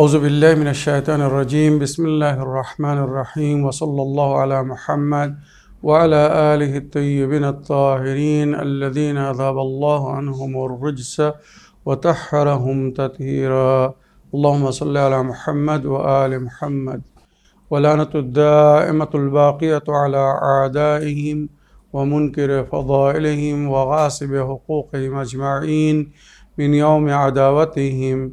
أعوذ بالله من الشيطان الرجيم. بسم الله الرحمن الرحيم. وصلى الله على محمد وعلى آله الطيبين الطاهرين الذين أذهب الله عنهم الرجس وطهرهم تطهيرا. اللهم صل على محمد وآل محمد. ولعنة الدائمة الباقية على أعدائهم ومنكر فضائلهم وغاصب حقوقهم أجمعين من يوم عداوتهم.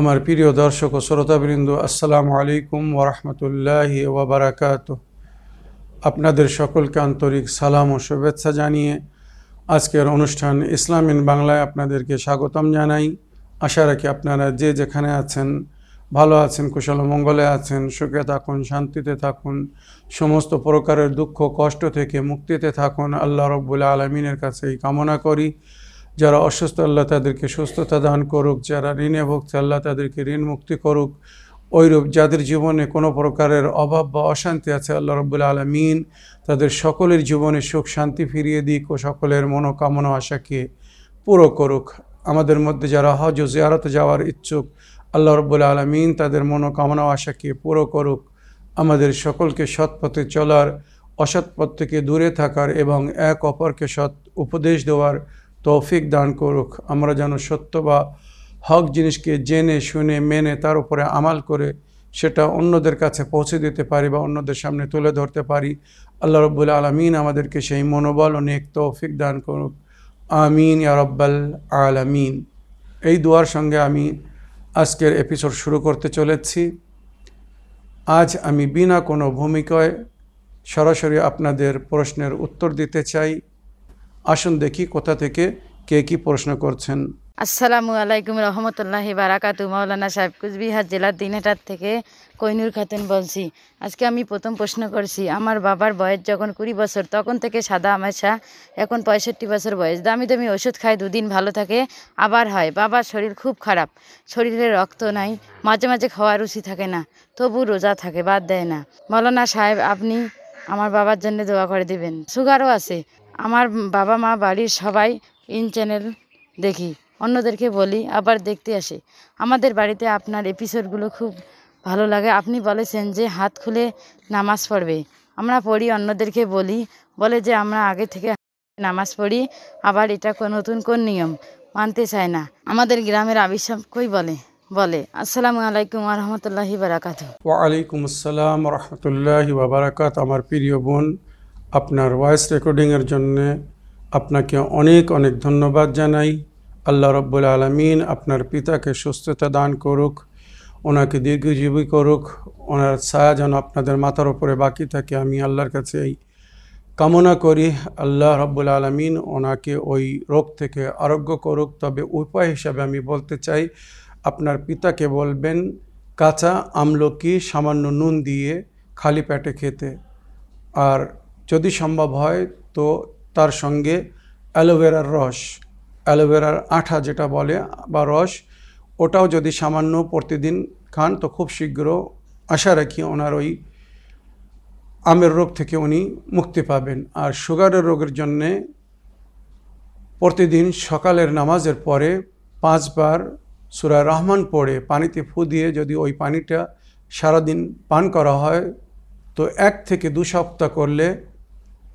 আমার প্রিয় দর্শক ও শ্রোতাবৃন্দ, আসসালামু আলাইকুম ওরহমতুল্লাহি ওবরাকাত আপনাদের সকলকে আন্তরিক সালাম ও শুভেচ্ছা জানিয়ে আজকের অনুষ্ঠান ইসলাম ইন বাংলায় আপনাদেরকে স্বাগতম জানাই। আশা রাখি আপনারা যে যেখানে আছেন, ভালো আছেন, কুশল মঙ্গলে আছেন, সুখে থাকুন, শান্তিতে থাকুন, সমস্ত প্রকারের দুঃখ, কষ্ট থেকে মুক্তিতে থাকুন, আল্লাহ রব্বুল আলমিনের কাছে এই কামনা করি। যারা অসুস্থ, আল্লাহ তাদেরকে সুস্থতা দান করুক। যারা ঋণে ভুগছে, আল্লাহ তাদেরকে ঋণ মুক্তি করুক। ওইরূপ যাদের জীবনে কোনো প্রকারের অভাব বা অশান্তি আছে, আল্লাহ রব্বুল আলমিন তাদের সকলের জীবনে সুখ, শান্তি ফিরিয়ে দিক ও সকলের মনোকামনা আশাকে পুরো করুক। আমাদের মধ্যে যারা হজ ও জিয়ারতে যাওয়ার ইচ্ছুক, আল্লাহ রব্বুল আলমিন তাদের মনোকামনা আশাকে পুরো করুক। আমাদের সকলকে সৎ পথে চলার, অসৎ পথ থেকে দূরে থাকার এবং এক অপরকে সৎ উপদেশ দেওয়ার তৌফিক দান করুক। আমরা যেন সত্য বা হক জিনিসকে জেনে, শুনে, মেনে, তার উপরে আমাল করে সেটা অন্যদের কাছে পৌঁছে দিতে পারি বা অন্যদের সামনে তুলে ধরতে পারি। আল্লাহ রব্বুল আলমিন আমাদেরকে সেই মনোবল ও নেক তৌফিক দান করুক। আমিন ইয়া রব্বাল আলামিন। এই দুয়ার সঙ্গে আমি আজকের এপিসোড শুরু করতে চলেছি। আজ আমি বিনা কোনো ভূমিকায় সরাসরি আপনাদের প্রশ্নের উত্তর দিতে চাই। আসুন দেখি কোথা থেকে কে কি প্রশ্ন করছেন। আসসালামু আলাইকুম রহমতুল্লাহি বারাকাতু মাওলানা সাহেব কুচবিহার জেলার দিনহাটার থেকে কৈনুর খাতুন বলছি। আজকে আমি প্রথম প্রশ্ন করছি, আমার বাবার বয়স যখন কুড়ি বছর, তখন থেকে সাদা আমাশা এখন পঁয়ষট্টি বছর বয়স। দামি দামি ওষুধ খায়, দুদিন ভালো থাকে, আবার হয়। বাবার শরীর খুব খারাপ, শরীরে রক্ত নাই, মাঝে মাঝে খাওয়ার রুচি থাকে না, তবু রোজা থাকে, বাদ দেয় না। মাওলানা সাহেব, আপনি আমার বাবার জন্য দোয়া করে দিবেন। সুগারও আছে আমার বাবা মা বাড়ির সবাই ইন চ্যানেল দেখি, অন্যদেরকে বলি, আবার দেখতে আসে। আমাদের বাড়িতে আপনার এপিসোডগুলো খুব ভালো লাগে। আপনি বলেছেন যে হাত খুলে নামাজ পড়বে। আমরা পড়ি, অন্যদেরকে বলি, বলে যে আমরা আগে থেকে নামাজ পড়ি, আবার এটা কোন নতুন কোন নিয়ম? মানতে চায় না। আমাদের গ্রামের আবিষ্কার কই বলে? বলে, আসসালামু আলাইকুম রহমতুল্লাহি বারাকাত ওয়ালাইকুম আসসালাম রহমতুল্লাহি বাবারাকাত আমার প্রিয় বোন আপনার ভয়েস রেকর্ডিংয়ের জন্যে আপনাকে অনেক অনেক ধন্যবাদ জানাই। আল্লাহ রব্বুল আলমিন আপনার পিতাকে সুস্থতা দান করুক, ওনাকে দীর্ঘজীবী করুক। ওনার ছায়া যেন আপনাদের মাথার ওপরে বাকি থাকে, আমি আল্লাহর কাছে এই কামনা করি। আল্লাহ রব্বুল আলমিন ওনাকে ওই রোগ থেকে আরোগ্য করুক। তবে উপায় হিসাবে আমি বলতে চাই, আপনার পিতাকে বলবেন, কাঁচা আমলকি সামান্য নুন দিয়ে খালি পেটে খেতে। আর যদি সম্ভব হয়, তো তার সঙ্গে অ্যালোভেরার রস, অ্যালোভেরার আঠা যেটা বলে, বা রস, ওটাও যদি সামান্য প্রতিদিন খান, তো খুব শীঘ্র আশা রাখি ওনার ওই আমের রোগ থেকে উনি মুক্তি পাবেন। আর সুগারের রোগের জন্যে প্রতিদিন সকালের নামাজের পরে পাঁচবার সুরা রহমান পড়ে, পানিতে ফু দিয়ে যদি ওই পানিটা সারাদিন পান করা হয়, তো এক থেকে দু সপ্তাহ করলে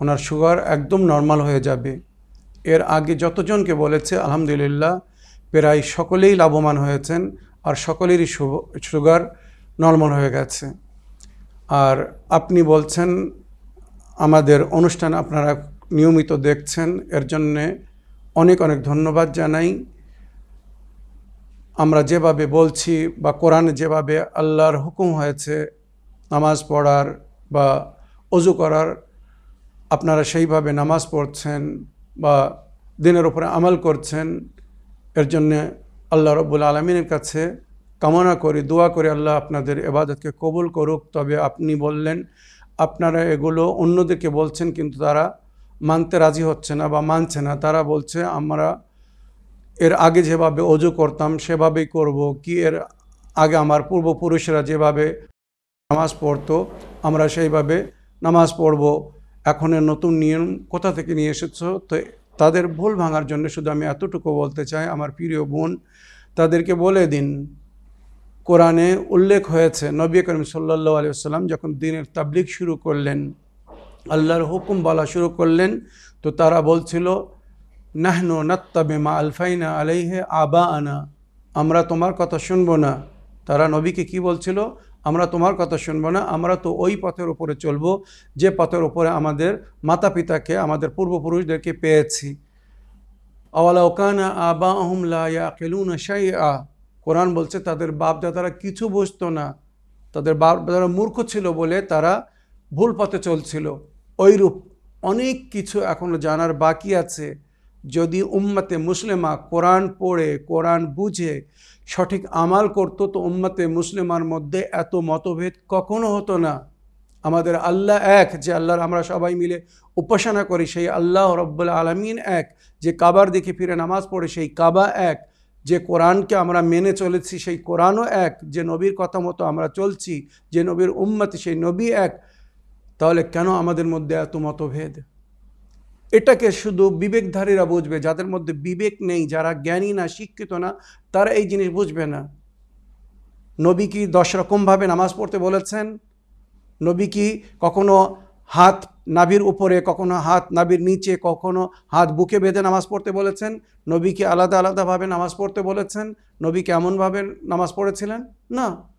ওনার সুগার একদম নর্মাল হয়ে যাবে। এর আগে যতজনকে বলেছে, আলহামদুলিল্লাহ, প্রায় সকলেই লাভবান হয়েছেন আর সকলেরই সুগার নর্মাল হয়ে গেছে। আর আপনি বলছেন, আমাদের অনুষ্ঠান আপনারা নিয়মিত দেখছেন, এর জন্যে অনেক অনেক ধন্যবাদ জানাই। আমরা যেভাবে বলছি বা কোরআনে যেভাবে আল্লাহর হুকুম হয়েছে, নামাজ পড়ার বা অজু করার আপনারা সেইভাবে নামাজ পড়ছেন বা দিনের উপরে আমল করছেন, এর জন্যে আল্লাহ রব্বুল আলমিনের কাছে কামনা করি, দোয়া করি আল্লাহ আপনাদের এবাদতকে কবুল করুক। তবে আপনি বললেন, আপনারা এগুলো অন্যদেরকে বলছেন কিন্তু তারা মানতে রাজি হচ্ছে না বা মানছে না। তারা বলছে, আমরা এর আগে যেভাবে অজু করতাম, সেভাবেই করব। কি এর আগে আমার পূর্বপুরুষরা যেভাবে নামাজ পড়তো, আমরা সেইভাবে নামাজ পড়ব। এখন নতুন নিয়ম কোথা থেকে নিয়ে এসেছ? তো তাদের ভুল ভাঙার জন্য শুধু আমি এতটুকু বলতে চাই, আমার প্রিয় বোন, তাদেরকে বলে দিন। কোরআনে উল্লেখ হয়েছে, নবী করিম সাল্লা আলি সাল্লাম যখন দিনের তাবলিক শুরু করলেন, আল্লাহর হুকুম বলা শুরু করলেন, তো তারা বলছিল, নাহনু নাত্তাবে মা আলফাইনা আলাইহে আবা আনা আমরা তোমার কথা শুনব না। তারা নবীকে কি বলছিল? আমরা তোমার কথা শুনব না, আমরা তো ওই পথের উপরে চলবো, যে পথের উপরে আমাদের মাতা পিতাকে আমাদের পূর্বপুরুষদেরকে পেয়েছি। আওয়ালা ওকানা আবা আহমলা ইয়াকেলুনা শাই আ কোরআন বলছে, তাদের বাপ দাদারা কিছু বুঝতো না। তাদের বাপ দাদারা মূর্খ ছিল বলে তারা ভুল পথে চলছিল। ওইরূপ অনেক কিছু এখনও জানার বাকি আছে। যদি উম্মতে মুসলিমা কোরআন পড়ে, কোরআন বুঝে সঠিক আমাল করতো তো উম্মতে মুসলিমার মধ্যে এত মতভেদ কখনো হতো না। আমাদের আল্লাহ এক, যে আল্লাহর আমরা সবাই মিলে উপাসনা করি, সেই আল্লাহ রব্বুল আলমিন এক। যে কাবার দিকে ফিরে নামাজ পড়ে, সেই কাবা এক। যে কোরআনকে আমরা মেনে চলেছি, সেই কোরআনও এক। যে নবীর কথা মতো আমরা চলছি, যে নবীর উম্মতি, সেই নবী এক। তাহলে কেন আমাদের মধ্যে এত মতভেদ? এটাকে শুধু বিবেকধারীরা বুঝবে, যাদের মধ্যে বিবেক নেই, যারা জ্ঞানী না, শিক্ষিত না, তারা এই জিনিস বুঝবে না। নবী কি দশ রকমভাবে নামাজ পড়তে বলেছেন? নবী কি কখনো হাত নাভির উপরে, কখনো হাত নাভির নিচে, কখনো হাত বুকে বেঁধে নামাজ পড়তে বলেছেন? নবীকে আলাদা আলাদাভাবে নামাজ পড়তে বলেছেন? নবী কেমনভাবে নামাজ পড়েছিলেন? না।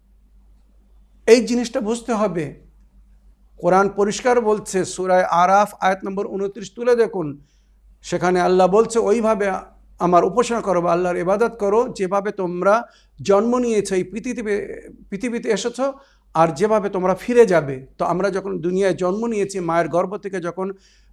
এই জিনিসটা বুঝতে হবে। কোরআন পরিষ্কার বলছে, সুরায় আরাফ, আয়াত নম্বর উনত্রিশ তুলে দেখুন। সেখানে আল্লাহ বলছে, ওইভাবে আমার উপাসনা করো বা আল্লাহর ইবাদত করো, যেভাবে তোমরা জন্ম নিয়েছো, এই পৃথিবীতে পৃথিবীতে এসেছ, আর যেভাবে তোমরা ফিরে যাবে। তো আমরা যখন দুনিয়ায় জন্ম নিয়েছি, মায়ের গর্ভ থেকে যখন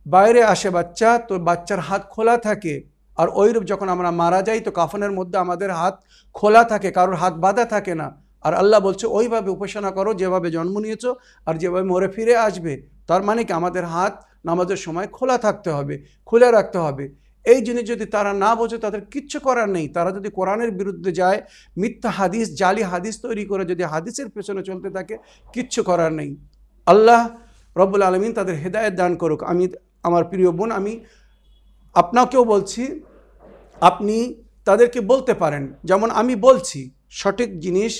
বাইরে আসে বাচ্চা, তো বাচ্চার হাত খোলা থাকে। আর ওইরূপ যখন আমরা মারা যাই, তো কাফনের মধ্যে আমাদের হাত খোলা থাকে, কারোর হাত বাঁধা থাকে না। আর আল্লাহ বলছে, ওইভাবে উপাসনা করো যেভাবে জন্ম নিয়েছো আর যেভাবে মরে ফিরে আসবে। তার মানে কি? আমাদের হাত নামাজের সময় খোলা থাকতে হবে, খুলে রাখতে হবে। এই জিনিস যদি তারা না বোঝে, তাদের কিচ্ছু করার নেই। তারা যদি কোরআনের বিরুদ্ধে যায়, মিথ্যা হাদিস, জালি হাদিস তৈরি করে যদি হাদিসের পেছনে চলতে থাকে, কিচ্ছু করার নেই। আল্লাহ রব্বুল আলমিন তাদের হেদায়ত দান করুক। আমি, আমার প্রিয় বোন, আমি আপনাকেও বলছি, আপনি তাদেরকে বলতে পারেন। যেমন আমি বলছি, সঠিক জিনিস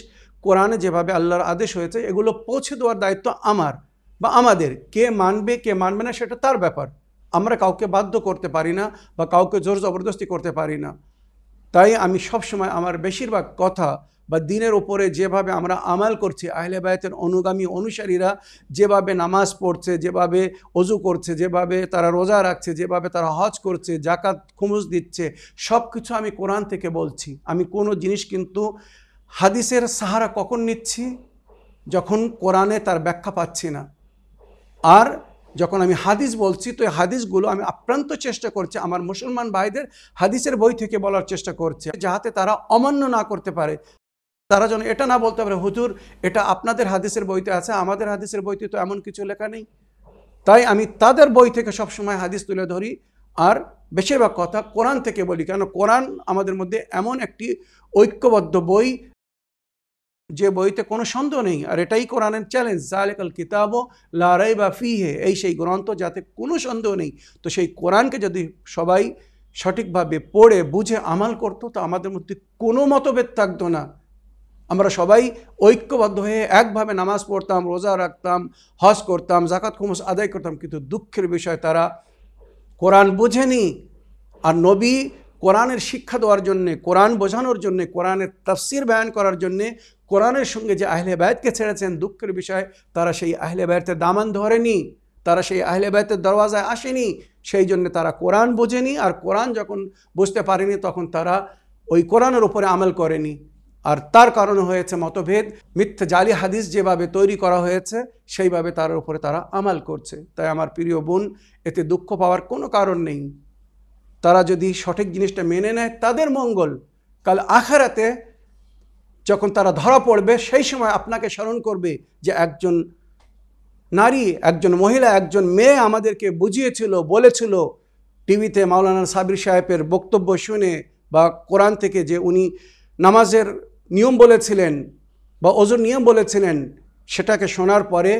কোরআনে যেভাবে আল্লাহর আদেশ হয়েছে, এগুলো পৌঁছে দেওয়ার দায়িত্ব আমার বা আমাদের। কে মানবে কে মানবে না সেটা তার ব্যাপার। আমরা কাউকে বাধ্য করতে পারি না বা কাউকে জোর জবরদস্তি করতে পারি না। তাই আমি সবসময় আমার বেশিরভাগ কথা বা দিনের ওপরে যেভাবে আমরা আমাল করছি, আহলে বায়তের অনুগামী অনুসারীরা যেভাবে নামাজ পড়ছে, যেভাবে অজু করছে, যেভাবে তারা রোজা রাখছে, যেভাবে তারা হজ করছে জাকাত খুমুজ দিচ্ছে সব কিছু আমি কোরআন থেকে বলছি। আমি কোনো জিনিস কিন্তু হাদিসের সাহারা কখন নিচ্ছি? যখন কোরআনে তার ব্যাখ্যা পাচ্ছি না। আর যখন আমি হাদিস বলছি, তো এই হাদিসগুলো আমি আপ্রান্ত চেষ্টা করছি আমার মুসলমান ভাইদের হাদিসের বই থেকে বলার চেষ্টা করছে, যাহাতে তারা অমান্য না করতে পারে। তারা যেন এটা না বলতে পারে, হুজুর, এটা আপনাদের হাদিসের বইতে আছে, আমাদের হাদিসের বইতে তো এমন কিছু লেখা নেই। তাই আমি তাদের বই থেকে সবসময় হাদিস তুলে ধরি। আর বেশিরভাগ কথা কোরআন থেকে বলি কেন কোরআন আমাদের মধ্যে এমন একটি ঐক্যবদ্ধ বই যে বইতে কোনো সন্দেহ নেই, আর এটাই কোরআনের চ্যালেঞ্জ জালেকাল কিতাব লারাই বা ফিহে, এই সেই গ্রন্থ যাতে কোনো সন্দেহ নেই। তো সেই কোরআনকে যদি সবাই সঠিকভাবে পড়ে, বুঝে, আমাল করতো, তো আমাদের মধ্যে কোনো মতভেদ থাকতো না। আমরা সবাই ঐক্যবদ্ধ হয়ে একভাবে নামাজ পড়তাম, রোজা রাখতাম, হজ করতাম জাকাত খুমস আদায় করতাম, কিন্তু দুঃখের বিষয় তারা কোরআন বোঝেনি। আর নবী কোরআনের শিক্ষা দেওয়ার জন্যে, কোরআন বোঝানোর জন্যে, কোরআনের তাফসির বয়ান করার জন্যে কোরআনের সঙ্গে যে আহলে বায়তকে ছেড়েছেন, দুঃখের বিষয়, তারা সেই আহলে বায়তের দামান ধরেনি, তারা সেই আহলে বায়তের দরওয়াজায় আসেনি, সেই জন্য তারা কোরআন বোঝেনি, আর কোরআন যখন বুঝতে পারেনি, তখন তারা ওই কোরআনের উপরে আমল করেনি। আর তার কারণে হয়েছে মতভেদ, মিথ্যা জালি হাদিস যেভাবে তৈরি করা হয়েছে, সেইভাবে তার উপরে তারা আমাল করছে। তাই আমার প্রিয় বোন, এতে দুঃখ পাওয়ার কোনো কারণ নেই। তারা যদি সঠিক জিনিসটা মেনে নেয়, তাদের মঙ্গল। কাল আখারাতে যখন তারা ধরা পড়বে, সেই সময় আপনাকে স্মরণ করবে যে একজন নারী, একজন মহিলা, একজন মেয়ে আমাদেরকে বুঝিয়েছিল, বলেছিল। টিভিতে মাওলানা সাবির সাহেবের বক্তব্য শুনে বা কোরআন থেকে যে উনি নামাজের নিয়ম বলেছিলেন বা ওজোর নিয়ম বলেছিলেন, সেটাকে শোনার পরে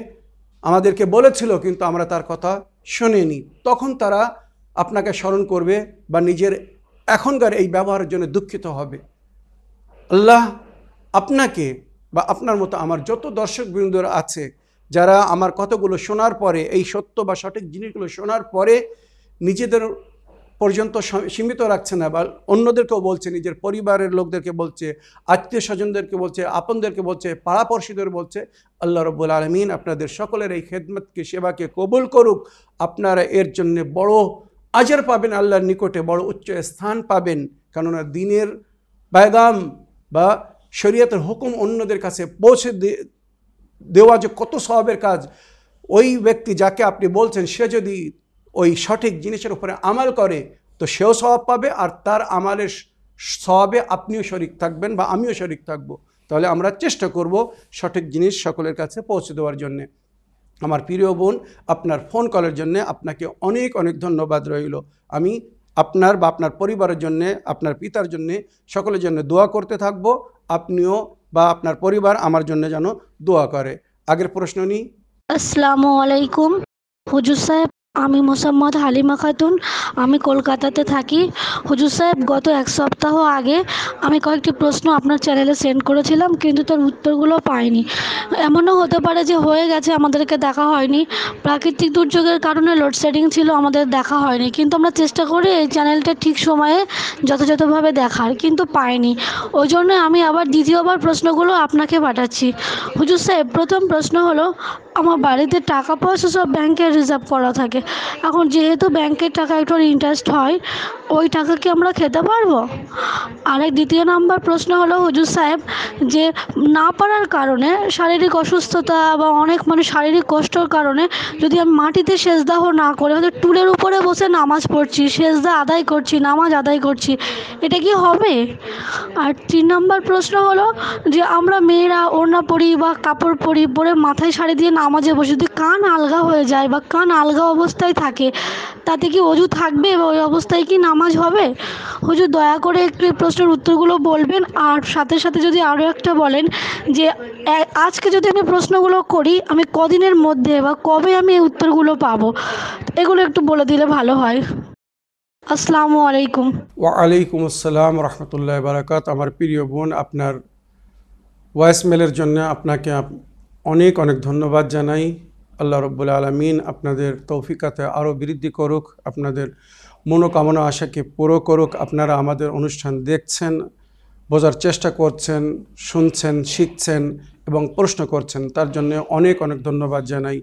আমাদেরকে বলেছিল, কিন্তু আমরা তার কথা শুনিনি। তখন তারা আপনাকে স্মরণ করবে বা নিজের এখনকার এই ব্যবহারের জন্য দুঃখিত হবে। আল্লাহ আপনাকে বা আপনার মতো আমার যত দর্শক দর্শকবৃন্দরা আছে, যারা আমার কথাগুলো শোনার পরে, এই সত্য বা সঠিক জিনিসগুলো শোনার পরে নিজেদের পর্যন্ত সীমিত রাখছে না বা অন্যদেরকেও বলছে, নিজের পরিবারের লোকদেরকে বলছে, আত্মীয় স্বজনদেরকে বলছে, আপনদেরকে বলছে পাড়াপড়শিদের বলছে, আল্লাহ রব্বুল আলমিন আপনাদের সকলের এই খেদমতকে, সেবাকে কবুল করুক। আপনারা এর জন্যে বড় আজর পাবেন, আল্লাহর নিকটে বড় উচ্চ স্থান পাবেন। কেননা দিনের বায়দাম বা শরীয়তের হুকুম অন্যদের কাছে পৌঁছে দেওয়া যে কত স্বভাবের কাজ, ওই ব্যক্তি যাকে আপনি বলছেন, সে যদি ওই সঠিক জিনিসের উপরে আমাল করে, তো সেও স্বভাব পাবে আর তার আমালের স্বভাবে আপনিও শরিক থাকবেন বা আমিও শরিক থাকব। তাহলে আমরা চেষ্টা করব সঠিক জিনিস সকলের কাছে পৌঁছে দেওয়ার জন্যে। আমার প্রিয় বোন, আপনার ফোন কলের জন্য আপনাকে অনেক অনেক ধন্যবাদ রইল। আমি আপনার বা আপনার পরিবারের জন্যে, আপনার পিতার জন্যে সকলের জন্য দোয়া করতে থাকব। আপনিও বা আপনার পরিবার আমার জন্য যেন দোয়া করে। আগের প্রশ্ন নিই। আসসালামু আলাইকুম। হুজুর সাহেব আমি মোসাম্মদ হালিমা খাতুন। আমি কলকাতাতে থাকি। হুজুর সাহেব, গত এক সপ্তাহ আগে আমি কয়েকটি প্রশ্ন আপনার চ্যানেলে সেন্ড করেছিলাম, কিন্তু তার উত্তরগুলো পাইনি। এমনও হতে পারে যে হয়ে গেছে, আমাদেরকে দেখা হয়নি। প্রাকৃতিক দুর্যোগের কারণে লোডশেডিং ছিল, আমাদের দেখা হয়নি। কিন্তু আমরা চেষ্টা করি এই চ্যানেলটা ঠিক সময়ে যথাযথভাবে দেখার, কিন্তু পাইনি। ওই জন্য আমি আবার দ্বিতীয়বার প্রশ্নগুলো আপনাকে পাঠাচ্ছি। হুজুর সাহেব, প্রথম প্রশ্ন হলো আমার বাড়িতে টাকা পয়সা সব ব্যাংকে রিজার্ভ করা থাকে। এখন যেহেতু ব্যাংকের টাকা একটু ইন্টারেস্ট হয়, ওই টাকা কি আমরা খেতে পারব? আরেক দ্বিতীয় নাম্বার প্রশ্ন হলো হুজুর সাহেব যে, না পারার কারণে শারীরিক অসুস্থতা বা অনেক মানে শারীরিক কষ্টর কারণে যদি আমি মাটিতে সেজদাহ না করে হয়তো টুলের উপরে বসে নামাজ পড়ছি, সেজদা আদায় করছি, নামাজ আদায় করছি, এটা কি হবে? আর তিন নম্বর প্রশ্ন হলো যে, আমরা মেয়েরা ওড়না পরি বা কাপড় পরি পরে মাথায় শাড়ি দিয়ে নামাজে বসে যদি কান আলগা হয়ে যায় বা কান আলগা অবস্থায় থাকে, তাতে কি অজু থাকবে বা ওই অবস্থায় কি নামাজ হবে? হুজুর দয়া করে একটু প্রশ্নের উত্তরগুলো বলবেন। আর সাথে সাথে যদি আরও একটা বলেন যে আজকে যদি আমি প্রশ্নগুলো করি, আমি কদিনের মধ্যে বা কবে আমি এই উত্তরগুলো পাবো? এগুলো একটু বলে দিলে ভালো হয়। আসসালামু আলাইকুম। ওয়ালাইকুম আসসালাম রহমতুল্লাহ বারাকাত। আমার প্রিয় বোন, আপনার ভয়েস মেলের জন্য আপনাকে আপ- অনেক অনেক ধন্যবাদ জানাই। আল্লাহ রব্বুল আলমিন আপনাদের তৌফিকাতে আরও বৃদ্ধি করুক, আপনাদের মনোকামনা, আশাকে পুরো করুক, আপনারা আমাদের অনুষ্ঠান দেখছেন, বোঝার চেষ্টা করছেন, শুনছেন, শিখছেন এবং প্রশ্ন করছেন, তার জন্য অনেক অনেক ধন্যবাদ জানাই।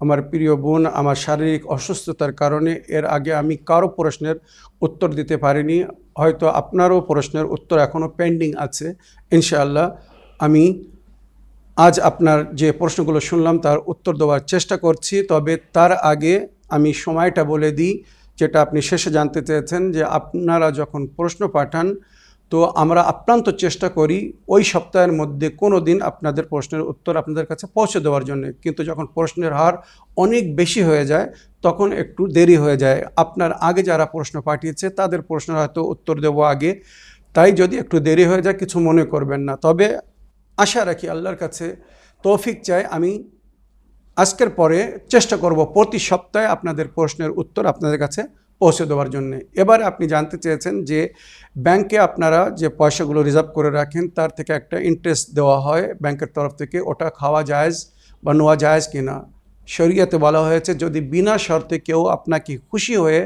আমার প্রিয় বোন, আমার শারীরিক অসুস্থতার কারণে এর আগে আমি কারও প্রশ্নের উত্তর দিতে পারিনি, হয়তো আপনারও প্রশ্নের উত্তর এখনও পেন্ডিং আছে। ইনশাআল্লাহ আমি আজ আপনার যে প্রশ্নগুলো শুনলাম তার উত্তর দেওয়ার চেষ্টা করছি, তবে তার আগে আমি সময়টা বলে দিই, যেটা আপনি শেষে জানতে চেয়েছেন যে আপনারা যখন প্রশ্ন পাঠান, তো আমরা আপ্রান্ত চেষ্টা করি ওই সপ্তাহের মধ্যে কোনো দিন আপনাদের প্রশ্নের উত্তর আপনাদের কাছে পৌঁছে দেওয়ার জন্য। কিন্তু যখন প্রশ্নের হার অনেক বেশি হয়ে যায়, তখন একটু দেরি হয়ে যায়। আপনার আগে যারা প্রশ্ন পাঠিয়েছে, তাদের প্রশ্নের হয়তো উত্তর দেবো আগে। তাই যদি একটু দেরি হয়ে যায়, কিছু মনে করবেন না। তবে আশা রাখি আল্লাহর কাছে তৌফিক চাই। আমি আজকের পরে চেষ্টা করব প্রতি সপ্তাহে আপনাদের প্রশ্নের উত্তর আপনাদের কাছে পৌঁছে দেওয়ার জন্য। এবার আপনি জানতে চেয়েছেন যে ব্যাংকে আপনারা যে পয়সাগুলো রিজার্ভ করে রাখেন, তার থেকে একটা ইন্টারেস্ট দেওয়া হয় ব্যাংকের তরফ থেকে। ওটা খাওয়া জায়েজ বা নেওয়া জায়েজ কিনা? শরীয়তে বলা হয়েছে, যদি বিনা শর্তে কেউ আপনাকে খুশি হয়ে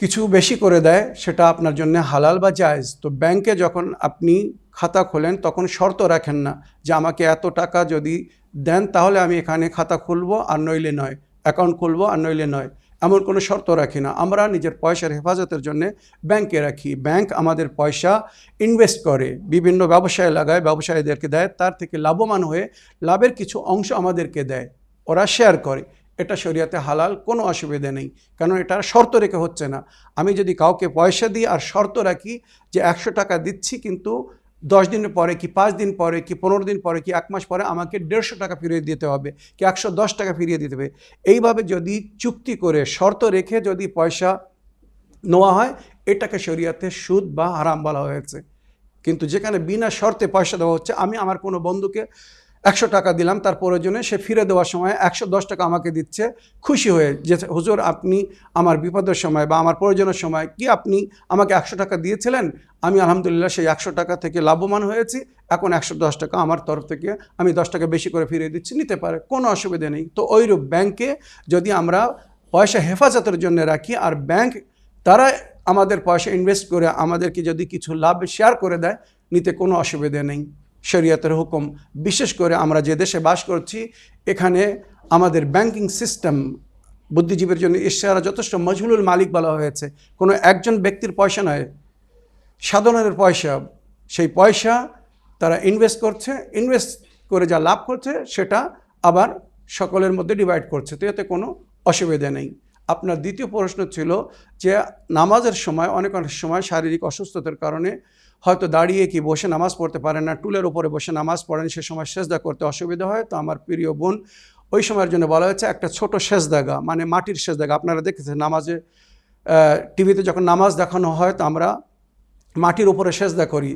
কিছু বেশি করে দেয়, সেটা আপনার জন্য হালাল বা জায়েজ। তো ব্যাংকে যখন আপনি খাতা খোলেন, তখন শর্ত রাখেন না যে আমাকে এত টাকা যদি দেন, তাহলে আমি এখানে খাতা খুলবো আর নইলে নয়, অ্যাকাউন্ট খুলবো আর নইলে নয়, এমন কোনো শর্ত রাখি না। আমরা নিজের পয়সার হেফাজতের জন্য ব্যাংকে রাখি। ব্যাংক আমাদের পয়সা ইনভেস্ট করে, বিভিন্ন ব্যবসায় লাগায়, ব্যবসায়ীদেরকে দেয়, তার থেকে লাভবান হয়ে লাভের কিছু অংশ আমাদেরকে দেয়। ওরা শেয়ার করে। এটা শরীয়তে হালাল, কোনো অসুবিধে নেই। কারণ এটা শর্ত রেখে হচ্ছে না। আমি যদি কাউকে পয়সা দিই আর শর্ত রাখি যে একশো টাকা দিচ্ছি কিন্তু দশ দিন পরে কি পাঁচ দিন পরে কি পনেরো দিন পরে কি এক মাস পরে আমাকে দেড়শো টাকা ফিরিয়ে দিতে হবে, কি একশো দশ টাকা ফিরিয়ে দিতে হবে, এইভাবে যদি চুক্তি করে, শর্ত রেখে যদি পয়সা নেওয়া হয়, এটাকে শরিয়াতে সুদ বা হারাম বলা হয়েছে। কিন্তু যেখানে বিনা শর্তে পয়সা দেওয়া হচ্ছে, আমি আমার কোনো বন্ধুকে একশো টাকা দিলাম, তার প্রয়োজনে সে ফিরে দেওয়ার সময় একশো দশ টাকা আমাকে দিচ্ছে। খুশি হয়ে যে, হুজুর, আপনি আমার বিপদের সময় বা আমার প্রয়োজনের সময় কি আপনি আমাকে একশো টাকা দিয়েছিলেন? আমি আলহামদুলিল্লাহ সেই একশো টাকা থেকে লাভবান হয়েছি। এখন একশো দশ টাকা আমার তরফ থেকে আমি দশ টাকা বেশি করে ফিরিয়ে দিচ্ছি, নিতে পারে, কোনো অসুবিধা নেই। তো ওইরূপ ব্যাংকে যদি আমরা পয়সা হেফাজতের জন্য রাখি আর ব্যাংক তারা আমাদের পয়সা ইনভেস্ট করে আমাদেরকে যদি কিছু লাভ শেয়ার করে দেয়, নিতে কোনো অসুবিধা নেই। শরীয়তের হুকুম। বিশেষ করে আমরা যে দেশে বাস করছি, এখানে আমাদের ব্যাংকিং সিস্টেম বুদ্ধিজীবীর জন্য ঈশ্বরা যথেষ্ট মজহুলুল মালিক বলা হয়েছে। কোনো একজন ব্যক্তির পয়সা নয়, সাধারণের পয়সা। সেই পয়সা তারা ইনভেস্ট করছে ইনভেস্ট করে যা লাভ করছে, সেটা আবার সকলের মধ্যে ডিভাইড করছে। তো এতে কোনো অসুবিধা নেই। আপনার দ্বিতীয় প্রশ্ন ছিল যে, নামাজের সময়, অনেক অনেক সময় শারীরিক অসুস্থতার কারণে হয়তো দাঁড়িয়ে কি বসে নামাজ পড়তে পারেন না, টুলের উপরে বসে নামাজ পড়েন, সে সময় সেজদা করতে অসুবিধা হয়। তো আমার প্রিয় বোন, ওই সময়ের জন্য বলা হয়েছে একটা ছোট সেজদাগা মানে মাটির সেজদাগা। আপনারা দেখেছেন নামাজে টিভিতে যখন নামাজ দেখানো হয়, তো আমরা মাটির উপরে সেজদা করি।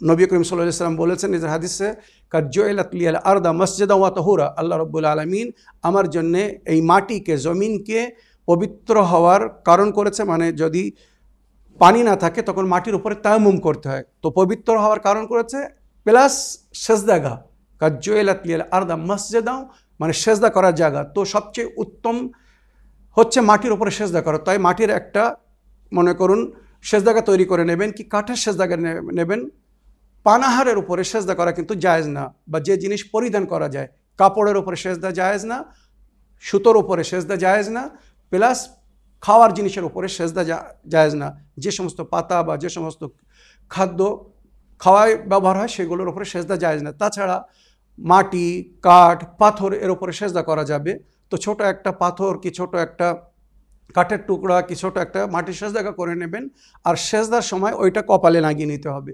নবী করিম সাল্লাহ সাল্লাম বলেছেন নিজের হাদিসে কাজল আরদা মসজিদা ওয়া তহুরা আল্লাহ রব্বুল আলমিন আমার জন্যে এই মাটিকে, জমিনকে পবিত্র হওয়ার কারণ করেছে। মানে যদি পানি না থাকে তখন মাটির উপরে তায়ামুম করতে হয়। তো পবিত্র হওয়ার কারণ করেছে প্লাস সেজদাগা কাজল আরদা মসজেদাও মানে সেজদা করার জায়গা। তো সবচেয়ে উত্তম হচ্ছে মাটির উপরে সেজদা করা। তাই মাটির একটা, মনে করুন সেজদাগা তৈরি করে নেবেন কি কাঠের সেজদাগা নেবেন। পানাহারের উপরে সেজদা করা কিন্তু জায়েজ না বা যে জিনিস পরিধান করা যায়। কাপড়ের উপরে সেজদা জায়েজ না, সুতোর উপরে সেজদা জায়েজ না, প্লাস খাওয়ার জিনিসের উপরে সেজদা জায়েজ না। যে সমস্ত পাতা বা যে সমস্ত খাদ্য খাওয়ায় ব্যবহার হয়, সেগুলোর ওপরে সেজদা জায়েজ না। তাছাড়া মাটি, কাঠ, পাথর এর ওপরে সেজদা করা যাবে। তো ছোট একটা পাথর কি ছোট একটা কাঠের টুকরা কি ছোট একটা মাটির সেজদাকা করে নেবেন আর সেজদার সময় ওইটা কপালে লাগিয়ে নিতে হবে।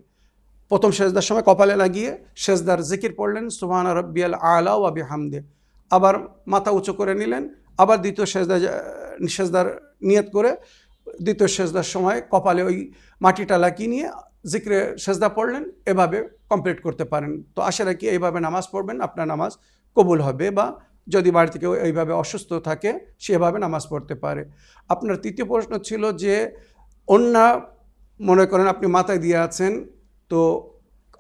প্রথম সেজদার সময় কপালে লাগিয়ে সেজদার জিকির পড়লেন সুহান রব্বিয়াল আলা ওয়াবি হামদে আবার মাথা উঁচু করে নিলেন, আবার দ্বিতীয় সেজদা সেজদার নিয়ত করে দ্বিতীয় সেজদার সময় কপালে ওই মাটিটা লাগিয়ে নিয়ে জিক্রে সেজদা পড়লেন, এভাবে কমপ্লিট করতে পারেন। তো আশা রাখি এইভাবে নামাজ পড়বেন, আপনার নামাজ কবুল হবে বা যদি বাড়িতে কেউ এইভাবে অসুস্থ থাকে, সেভাবে নামাজ পড়তে পারে। আপনার তৃতীয় প্রশ্ন ছিল যে, অন্য মনে করেন আপনি মাথায় দিয়ে আছেন, তো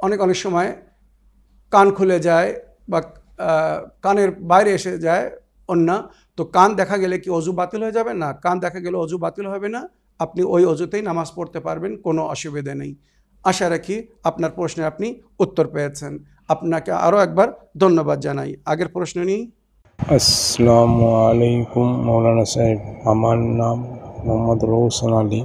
অনেক অনেক সময় কান খুলে যায় বা কানের বাইরে এসে যায় অন্যা তো কান দেখা গেলে কি অজু বাতিল হয়ে যাবে? না, কান দেখা গেলে অজু বাতিল হবে না। আপনি ওই অজুতেই নামাজ পড়তে পারবেন, কোনো অসুবিধে নেই। আশা রাখি আপনার প্রশ্নে আপনি উত্তর পেয়েছেন। আপনাকে আরও একবার ধন্যবাদ জানাই। আগের প্রশ্ন নিই। আসসালামু আলাইকুম, মৌলানা সাহেব। আমার নাম মোহাম্মদ রৌসন আলী।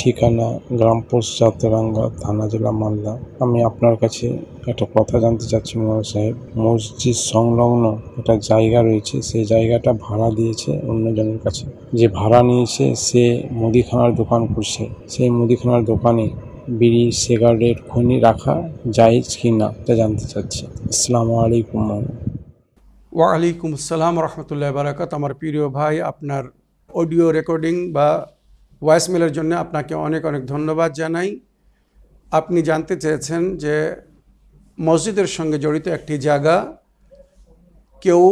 ঠিকানা, গ্রাম পোস্ট চাতরাঙ্গা থানা, জেলা, মালদা। আমি আপনার কাছে একটা কথা জানতে চাচ্ছি মৌলানা সাহেব। মসজিদ সংলগ্ন একটা জায়গা রয়েছে, সেই জায়গাটা ভাড়া দিয়েছে অন্যজনের কাছে। যে ভাড়া নিয়েছে, সে মুদিখানার দোকান করছে সেই মুদিখানার দোকানে বিড়ি, সিগারেট, খনি রাখা জায়েজ কি না তা জানতে চাচ্ছি। আসসালামু আলাইকুম ওয়ালাইকুম আসসালাম রহমতুল্লাহ বারাকাত আমার প্রিয় ভাই, আপনার অডিও রেকর্ডিং বা ভয়েস মেলের জন্য আপনাকে অনেক অনেক ধন্যবাদ জানাই। আপনি জানতে চেয়েছেন যে মসজিদের সঙ্গে জড়িত একটি জায়গা কেউ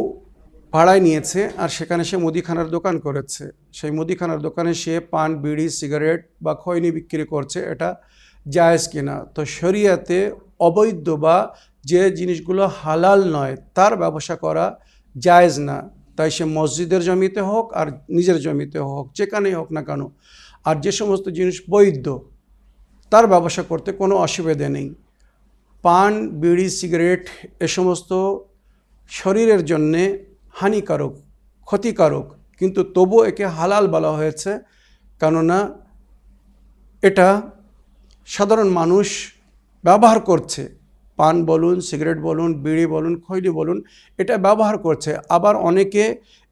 ভাড়ায় নিয়েছে আর সেখানে সে মুদিখানার দোকান করেছে। সেই মুদিখানার দোকানে সে পান, বিড়ি, সিগারেট বা খৈনি বিক্রি করছে, এটা জায়েজ কিনা? তো শরিয়াতে অবৈধ বা যে জিনিসগুলো হালাল নয়, তার ব্যবসা করা জায়েজ না। তাই সে মসজিদের জমিতে হোক আর নিজের জমিতে হোক, যেখানেই হোক না কেন আর যে সমস্ত জিনিস বৈধ, তার ব্যবসা করতে কোনো অসুবিধে নেই। পান, বিড়ি, সিগারেট, এ সমস্ত শরীরের জন্যে হানিকারক, ক্ষতিকারক, কিন্তু তবু একে হালাল বলা হয়েছে, কেননা এটা সাধারণ মানুষ ব্যবহার করছে। পান বলুন, সিগারেট বলুন, বিড়ি বলুন খৈলি বলুন, এটা ব্যবহার করছে। আবার অনেকে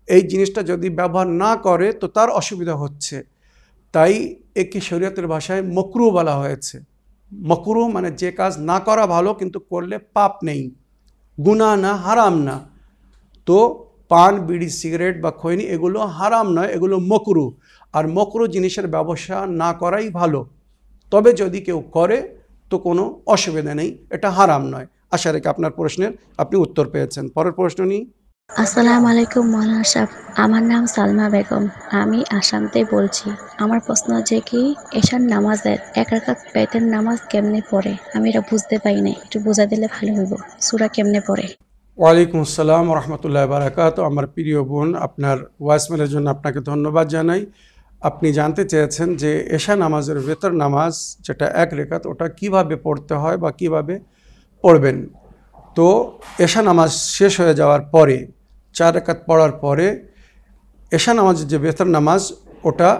এই জিনিসটা যদি ব্যবহার না করে, তো তার অসুবিধা হচ্ছে। তাই একে শরীয়তের ভাষায় মকরু বলা হয়েছে। মকরু মানে যে কাজ না করা ভালো, কিন্তু করলে পাপ নেই। গুনাহ না, হারাম না। তো পান, বিড়ি, সিগারেট বা খৈনি এগুলো হারাম নয়, এগুলো মকরু। আর মকরু জিনিসের ব্যবসা না করাই ভালো। তবে যদি কেউ করে, তো কোনো অসুবিধা নেই, এটা হারাম নয়। আশা রেখে আপনার প্রশ্নের আপনি উত্তর পেয়েছেন। পরের প্রশ্ন নিই। আসসালামু আলাইকুম মৌলানা সাহেব। আমার নাম সালমা বেগম। আমি আসামতে বলছি। আমার প্রশ্ন হচ্ছে কি, এশার নামাজের এক রাকাত বেতের নামাজ কেমনে পড়ে? আমি এটা বুঝতে পারি না একটু বোঝা দিলে ভালো হইব। সুরা কেমনে পড়ে? ওয়ালাইকুম আসসালাম রহমতুল্লাহ বারাকাত। আমার প্রিয় বোন, আপনার ওয়াইসমেলের জন্য আপনাকে ধন্যবাদ জানাই। আপনি জানতে চেয়েছেন যে এশা নামাজের ভেতর নামাজ যেটা এক রেখাত, ওটা কীভাবে পড়তে হয় বা কীভাবে পড়বেন? তো এশা নামাজ শেষ হয়ে যাওয়ার পরে চার একাত পড়ার পরে এশা নামাজের যে বেতর নামাজ, ওটা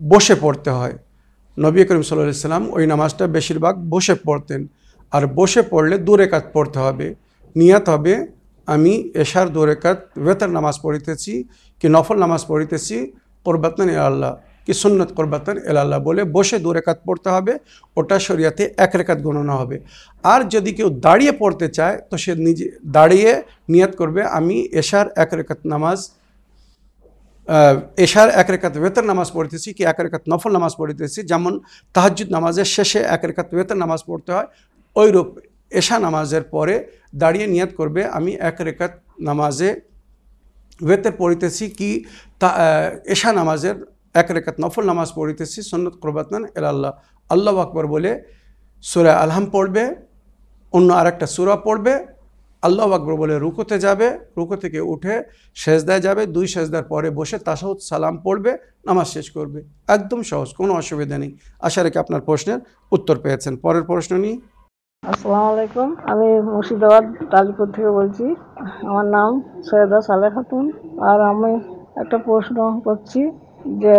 বসে পড়তে হয়। নবী করিম সাল্লাহ সাল্লাম ওই নামাজটা বেশিরভাগ বসে পড়তেন। আর বসে পড়লে দু রেখাত পড়তে হবে। নিয়াত হবে, আমি এশার দু রেখাত বেতর নামাজ পড়িতেছি কি নফল নামাজ পড়িতেছি কোরবাতন আল্লাহ। কি সুন্নত কোরবাতন এল আল্লাহ বলে, বসে দু রেখাত পড়তে হবে, ওটা শরিয়াতে এক রেখাত গণনা হবে। আর যদি কেউ দাঁড়িয়ে পড়তে চায়, তো সে নিজে, দাঁড়িয়ে নিয়াত করবে, আমি এশার এক রেখাত নামাজ এশার এক রেখাত বেতর নামাজ পড়তেছি, কি এক রেখাত নফল নামাজ পড়িতেছি, যেমন তাহাজ্জুদ নামাজের শেষে এক রেখাত বেতর নামাজ পড়তে হয় ওইরূপ এশা নামাজের পরে দাঁড়িয়ে নিয়াত করবে, আমি এক রেখাত নামাজে বেতের পড়িতেছি কি, তা এশা নামাজের এক রেখাত নফল নামাজ পড়িতেছি, সন্নত করবাতনান এল আল্লাহ। আল্লাহ আকবর বলে সুরা আলহাম পড়বে, অন্য আরেকটা সুরা পড়বে, আল্লাহ আকবর বলে রুকোতে যাবে, রুকো থেকে উঠে সেজদায় যাবে, দুই সেজদার পরে বসে তাসাউদ সালাম পড়বে, নামাজ শেষ করবে। একদম সহজ, কোনো অসুবিধা নেই। আশা রেখে আপনার প্রশ্নের উত্তর পেয়েছেন। পরের প্রশ্ন নিই। আসসালামু আলাইকুম, আমি মুর্শিদাবাদ টালিপুর থেকে বলছি। আমার নাম সৈয়দা সালে খাতুন। আর আমি একটা প্রশ্ন করছি যে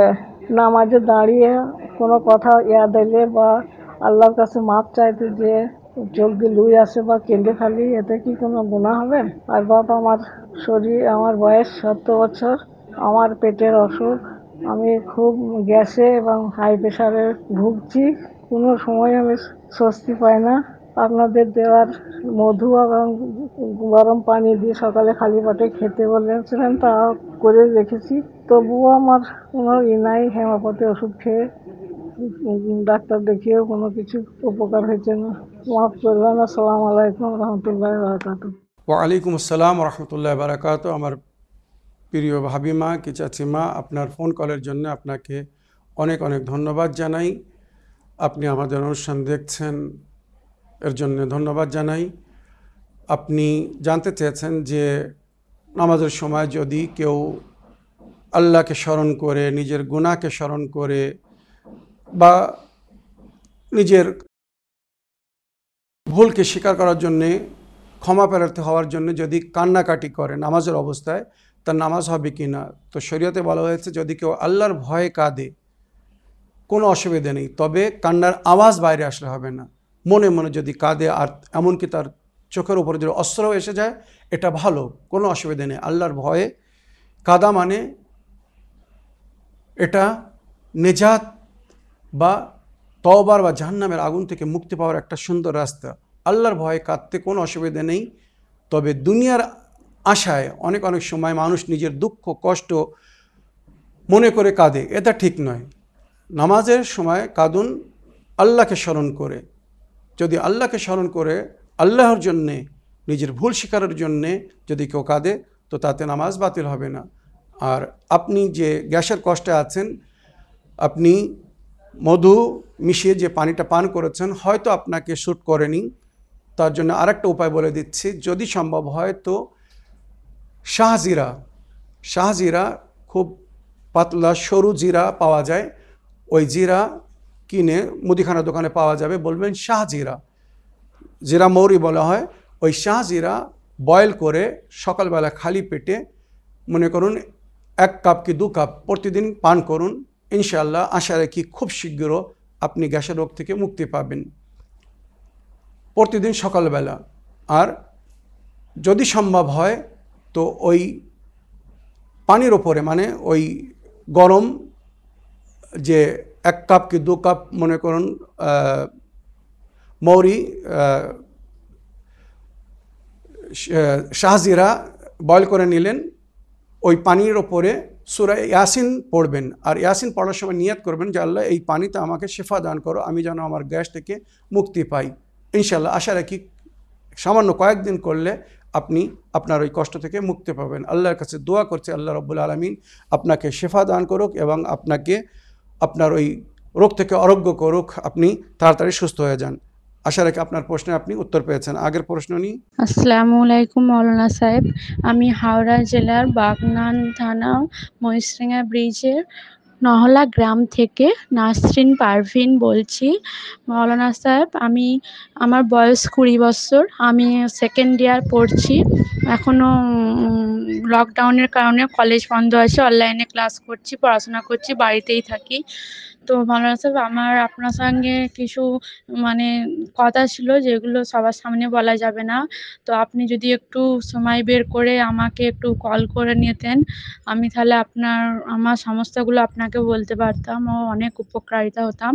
নামাজে দাঁড়িয়ে কোনো কথা ইয়া দিলে বা আল্লাহর কাছে মাপ চাইতে যে দিয়ে লুই আসে বা কেঁদে ফেলি, এতে কি কোনো গুণা হবে? আর বাবা আমার শরীর, আমার বয়স সত্তর বছর, আমার পেটের অসুখ, আমি খুব গ্যাসে এবং হাই প্রেশারে ভুগছি, কোনো সময় আমি স্বস্তি পাই না। আপনাদের দেওয়ার মধু এবং গরম পানি দিয়ে সকালে খালি পেটে খেতে বলেছিলেন, তা করে রেখেছি তবুও আমার কোনো ই নাই হেমাপতি ওষুধ খেয়ে ডাক্তার দেখিয়েও কোনো কিছু উপকার হয়েছে না। মাফ করবেন, আসসালামু আলাইকুম রহমতুল্লাহ বারকাত। ওয়ালাইকুম আসসালাম রহমতুল্লাহ বারাকাত। আমার প্রিয় ভাবিমা কি চাচিমা আপনার ফোন কলের জন্য আপনাকে অনেক অনেক ধন্যবাদ জানাই। আপনি আমাদের অনুষ্ঠান দেখছেন, এর জন্য ধন্যবাদ জানাই। আপনি জানতে চেয়েছেন যে নামাজের সময় যদি কেউ আল্লাহকে স্মরণ করে, নিজের গুনাহকে স্মরণ করে বা নিজের ভুলকে স্বীকার করার জন্যে, ক্ষমা প্রার্থী হওয়ার জন্য যদি কান্নাকাটি করে নামাজের অবস্থায়, তার নামাজ হবে কি না তো শরীয়তে বলা হয়েছে, যদি কেউ আল্লাহর ভয়ে কাঁদে, কোনো অসুবিধা নেই, তবে কান্নার আওয়াজ বাইরে আসলে হবে না। মনে মনে যদি কাঁদে আর এমনকি তার চোখের উপরে যদি অস্ত্রও এসে যায়, এটা ভালো, কোনো অসুবিধা নেই। আল্লাহর ভয়ে কাদা মানে এটা নেজাত বা তওবার বা জাহান্নামের আগুন থেকে মুক্তি পাওয়ার একটা সুন্দর রাস্তা। আল্লাহর ভয়ে কাঁদতে কোনো অসুবিধা নেই। তবে দুনিয়ার আশায় অনেক অনেক সময় মানুষ নিজের দুঃখ, কষ্ট মনে করে কাঁদে। এটা ঠিক নয়। নামাজের সময় কাঁদুন, আল্লাহকে স্মরণ করে। যদি আল্লাহকে স্মরণ করে, আল্লাহর জন্যে, নিজের ভুল স্বীকারের জন্যে যদি কেউ কাঁদে, তো তাতে নামাজ বাতিল হবে না। আর আপনি যে গ্যাসের কষ্টে আছেন, আপনি মধু মিশিয়ে যে পানিটা পান করেছেন, হয়তো আপনাকে শ্যুট করেনি। তার জন্য আরেকটা উপায় বলে দিচ্ছি, যদি সম্ভব হয় তো শাহজিরা শাহজিরা খুব পাতলা সরু জিরা পাওয়া যায়। ওই জিরা কিনে মুদিখানা দোকানে পাওয়া যাবে, বলবেন শাহজিরা জিরা। মৌরি বলা হয়। ওই শাহজিরা বয়েল করে সকালবেলা খালি পেটে, মনে করুন এক কাপ কি দু কাপ প্রতিদিন পান করুন। ইনশাআল্লাহ, আশা রাখি খুব শীঘ্র আপনি গ্যাসের রোগ থেকে মুক্তি পাবেন। প্রতিদিন সকালবেলা। আর যদি সম্ভব হয়, তো ওই পানির ওপরে মানে ওই গরম যে এক কাপ কি দু কাপ মনে করুন মৌরি শাহজিরা বয়ল করে নিলেন ওই পানির ওপরে সুরা ইয়াসিন পড়বেন। আর ইয়াসিন পড়ার সময় নিয়াত করবেন যে, আল্লাহ, এই পানিতে আমাকে শেফা দান করো, আমি যেন আমার গ্যাস থেকে মুক্তি পাই। ইনশাল্লাহ আশা রাখি সামান্য কয়েকদিন করলে আপনি আপনার ওই কষ্ট থেকে মুক্তি পাবেন। আল্লাহর কাছে দোয়া করছে, আল্লাহ রব্বুল আলমিন আপনাকে শেফা দান করুক এবং আপনাকে আপনার ওই রোগ থেকে আরোগ্য করুক। আপনি তাড়াতাড়ি সুস্থ হয়ে যান। আশা রাখি আপনার প্রশ্নে আপনি উত্তর পেয়েছেন। আগের প্রশ্ন নিই। আসসালামু আলাইকুম, মৌলানা সাহেব। আমি হাওড়া জেলার বাগনান থানা মহিষডাঙ্গা ব্রিজের নহলা গ্রাম থেকে নাসরিন পারভিন বলছি। মৌলানা সাহেব, আমি, আমার বয়স কুড়ি বছর। আমি সেকেন্ড ইয়ার পড়ছি। এখনও লকডাউনের কারণে কলেজ বন্ধ আছে। অনলাইনে ক্লাস করছি, পড়াশোনা করছি, বাড়িতেই থাকি। তো ভালো সাহেব আমার, আপনার সঙ্গে কিছু মানে কথা ছিল যেগুলো সবার সামনে বলা যাবে না। তো আপনি যদি একটু সময় বের করে আমাকে একটু কল করে নিতেন, আমি তাহলে আপনার, আমার সমস্যাগুলো আপনাকে বলতে পারতাম ও অনেক উপকারিতা হতাম।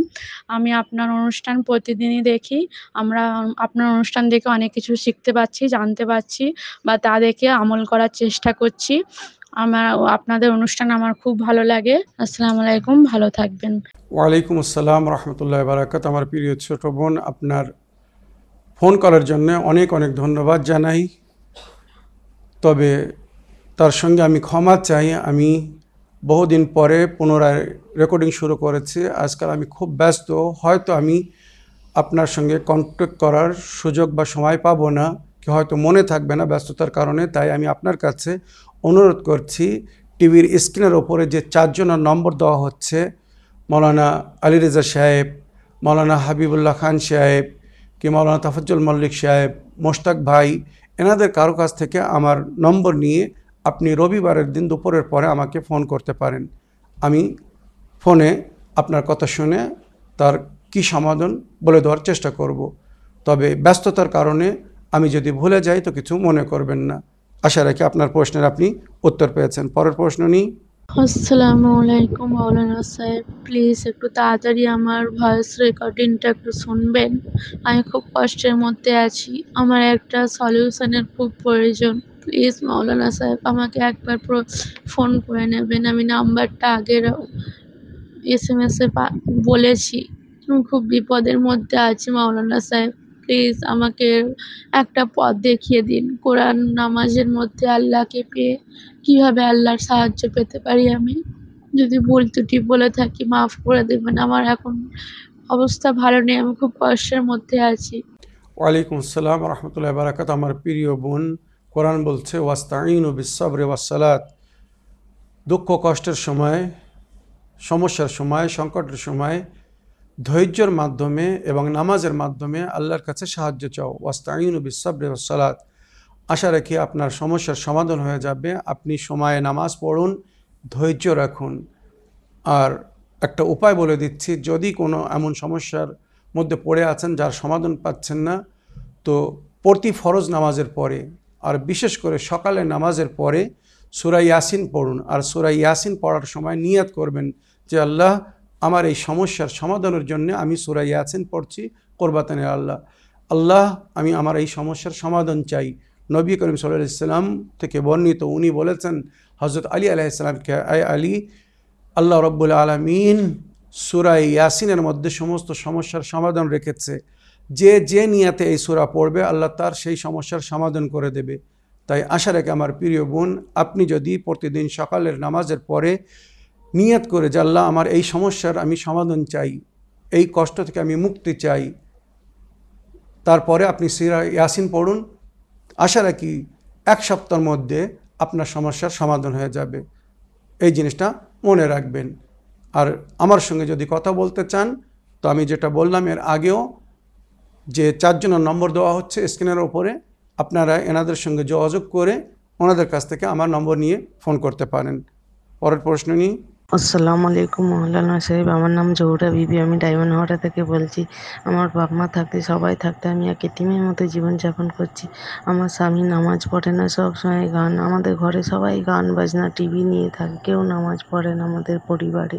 আমি আপনার অনুষ্ঠান প্রতিদিনই দেখি। আমরা, আপনার অনুষ্ঠান দেখে অনেক কিছু শিখতে পারছি, জানতে পারছি বা তা দেখে আমল করার চেষ্টা করছি। আমার আপনাদের অনুষ্ঠান আমার খুব ভালো লাগে। আসসালামু আলাইকুম, ভালো থাকবেন। ওয়ালাইকুম আসসালাম রহমতুল্লাহ বারাকাত। আমার প্রিয় ছোট বোন, আপনার ফোন করার জন্য অনেক অনেক ধন্যবাদ জানাই। তবে তার সঙ্গে আমি ক্ষমা চাই। আমি বহুদিন পরে পুনরায় রেকর্ডিং শুরু করেছি। আজকাল আমি খুব ব্যস্ত। হয়তো আমি আপনার সঙ্গে কন্ট্যাক্ট করার সুযোগ বা সময় পাবো না। কি হয়তো মনে থাকবে না ব্যস্ততার কারণে। তাই আমি আপনার কাছে অনুরোধ করছি, টিভির স্ক্রিনের ওপরে যে চারজনের নম্বর দেওয়া হচ্ছে, মৌলানা আলী রেজা সাহেব, মৌলানা হাবিবুল্লাহ খান সাহেব কি মৌলানা তাফাজ্জুল মল্লিক সাহেব, মোশতাক ভাই, এনাদের কারও কাছ থেকে আমার নম্বর নিয়ে আপনি রবিবারের দিন দুপুরের পরে আমাকে ফোন করতে পারেন আমি ফোনে আপনার কথা শুনে তার কি সমাধান বলে দেওয়ার চেষ্টা করব। তবে ব্যস্ততার কারণে আমি যদি ভুলে যাই তো কিছু মনে করবেন না আশা রাখি আপনার প্রশ্নের আপনি উত্তর পেয়েছেন। পরের প্রশ্ন নিই। আসসালামু আলাইকুম, মাওলানা সাহেব। প্লিজ একটু তাড়াতাড়ি আমার ভয়েস রেকর্ডিংটা একটু শুনবেন। আমি খুব কষ্টের মধ্যে আছি। আমার একটা সলিউশনের খুব প্রয়োজন। প্লিজ মাওলানা সাহেব, আমাকে একবার ফোন করে নেবেন। আমি নাম্বারটা আগের এস এম এসে বলেছি। আমি খুব বিপদের মধ্যে আছি মাওলানা সাহেব। প্লিজ আমাকে একটা পথ দেখিয়ে দিন। কোরআন নামাজের মধ্যে আল্লাহকে পেয়ে কীভাবে আল্লাহর সাহায্য পেতে পারি আমি? যদি ভুল ত্রুটি বলে থাকি, মাফ করে দেবেন। আমার এখন অবস্থা ভালো নেই, আমি খুব কষ্টের মধ্যে আছি। ওয়ালাইকুম আসসালাম রহমতুল্লাহ বারাকাত আমার প্রিয় বোন, কোরআন বলছে ওয়াস্তাইন ও বিশ্বরে ওয়াসালাত দুঃখ, কষ্টের সময়, সমস্যার সময়, সংকটের সময় ধৈর্যের মাধ্যমে এবং নামাজের মাধ্যমে আল্লাহর কাছে সাহায্য চাও। ওয়াস্তাইন ও বিশ্বরে আশা রাখি আপনার সমস্যার সমাধান হয়ে যাবে। আপনি সময়ে নামাজ পড়ুন, ধৈর্য রাখুন। আর একটা উপায় বলে দিচ্ছি, যদি কোনো এমন সমস্যার মধ্যে পড়ে আছেন যার সমাধান পাচ্ছেন না, তো প্রতি ফরজ নামাজের পরে আর বিশেষ করে সকালে নামাজের পরে সুরা ইয়াসিন পড়ুন। আর সুরা ইয়াসিন পড়ার সময় নিয়াত করবেন যে, আল্লাহ আমার এই সমস্যার সমাধানের জন্য আমি সুরা ইয়াসিন পড়ছি কোরবাতানের আল্লাহ। আল্লাহ, আমি আমার এই সমস্যার সমাধান চাই। নবী করিম সাল্লাহ ইসলাম থেকে বর্ণিত উনি বলেছেন হজরত আলী আলাইসাল্লামকে আয় আলী, আল্লাহ রব্বুল আলমিন সুরাই ইয়াসিনের মধ্যে সমস্ত সমস্যার সমাধান রেখেছে। যে যে নিয়াতে এই সুরা পড়বে, আল্লাহ তার সেই সমস্যার সমাধান করে দেবে। তাই আশা রেখে আমার প্রিয় বোন, আপনি যদি প্রতিদিন সকালের নামাজের পরে নিয়াত করে যে আল্লাহ, আমার এই সমস্যার আমি সমাধান চাই, এই কষ্ট থেকে আমি মুক্তি চাই। তারপরে আপনি সিরা ইয়াসিন পড়ুন। আশা রাখি এক সপ্তাহের মধ্যে আপনার সমস্যার সমাধান হয়ে যাবে। এই জিনিসটা মনে রাখবেন। আর আমার সঙ্গে যদি কথা বলতে চান, তো আমি যেটা বললাম এর আগেও, যে চারজনের নম্বর দেওয়া হচ্ছে স্ক্রিনের ওপরে, আপনারা এনাদের সঙ্গে যোগাযোগ করে ওনাদের কাছ থেকে আমার নম্বর নিয়ে ফোন করতে পারেন। পরের প্রশ্ন নিই। আসসালামু আলাইকুম মৌলানা সাহেব, আমার নাম জহুরা বিবি, আমি ডায়মন্ড হাওড়া থেকে বলছি। আমার বাপ মা থাকতে, সবাই থাকতে আমি এক এতিমের মতো জীবনযাপন করছি। আমার স্বামী নামাজ পড়ে না, সবসময় গান, আমাদের ঘরে সবাই গান বাজনা, টিভি নিয়ে থাকে, কেউ নামাজ পড়ে না আমাদের পরিবারে।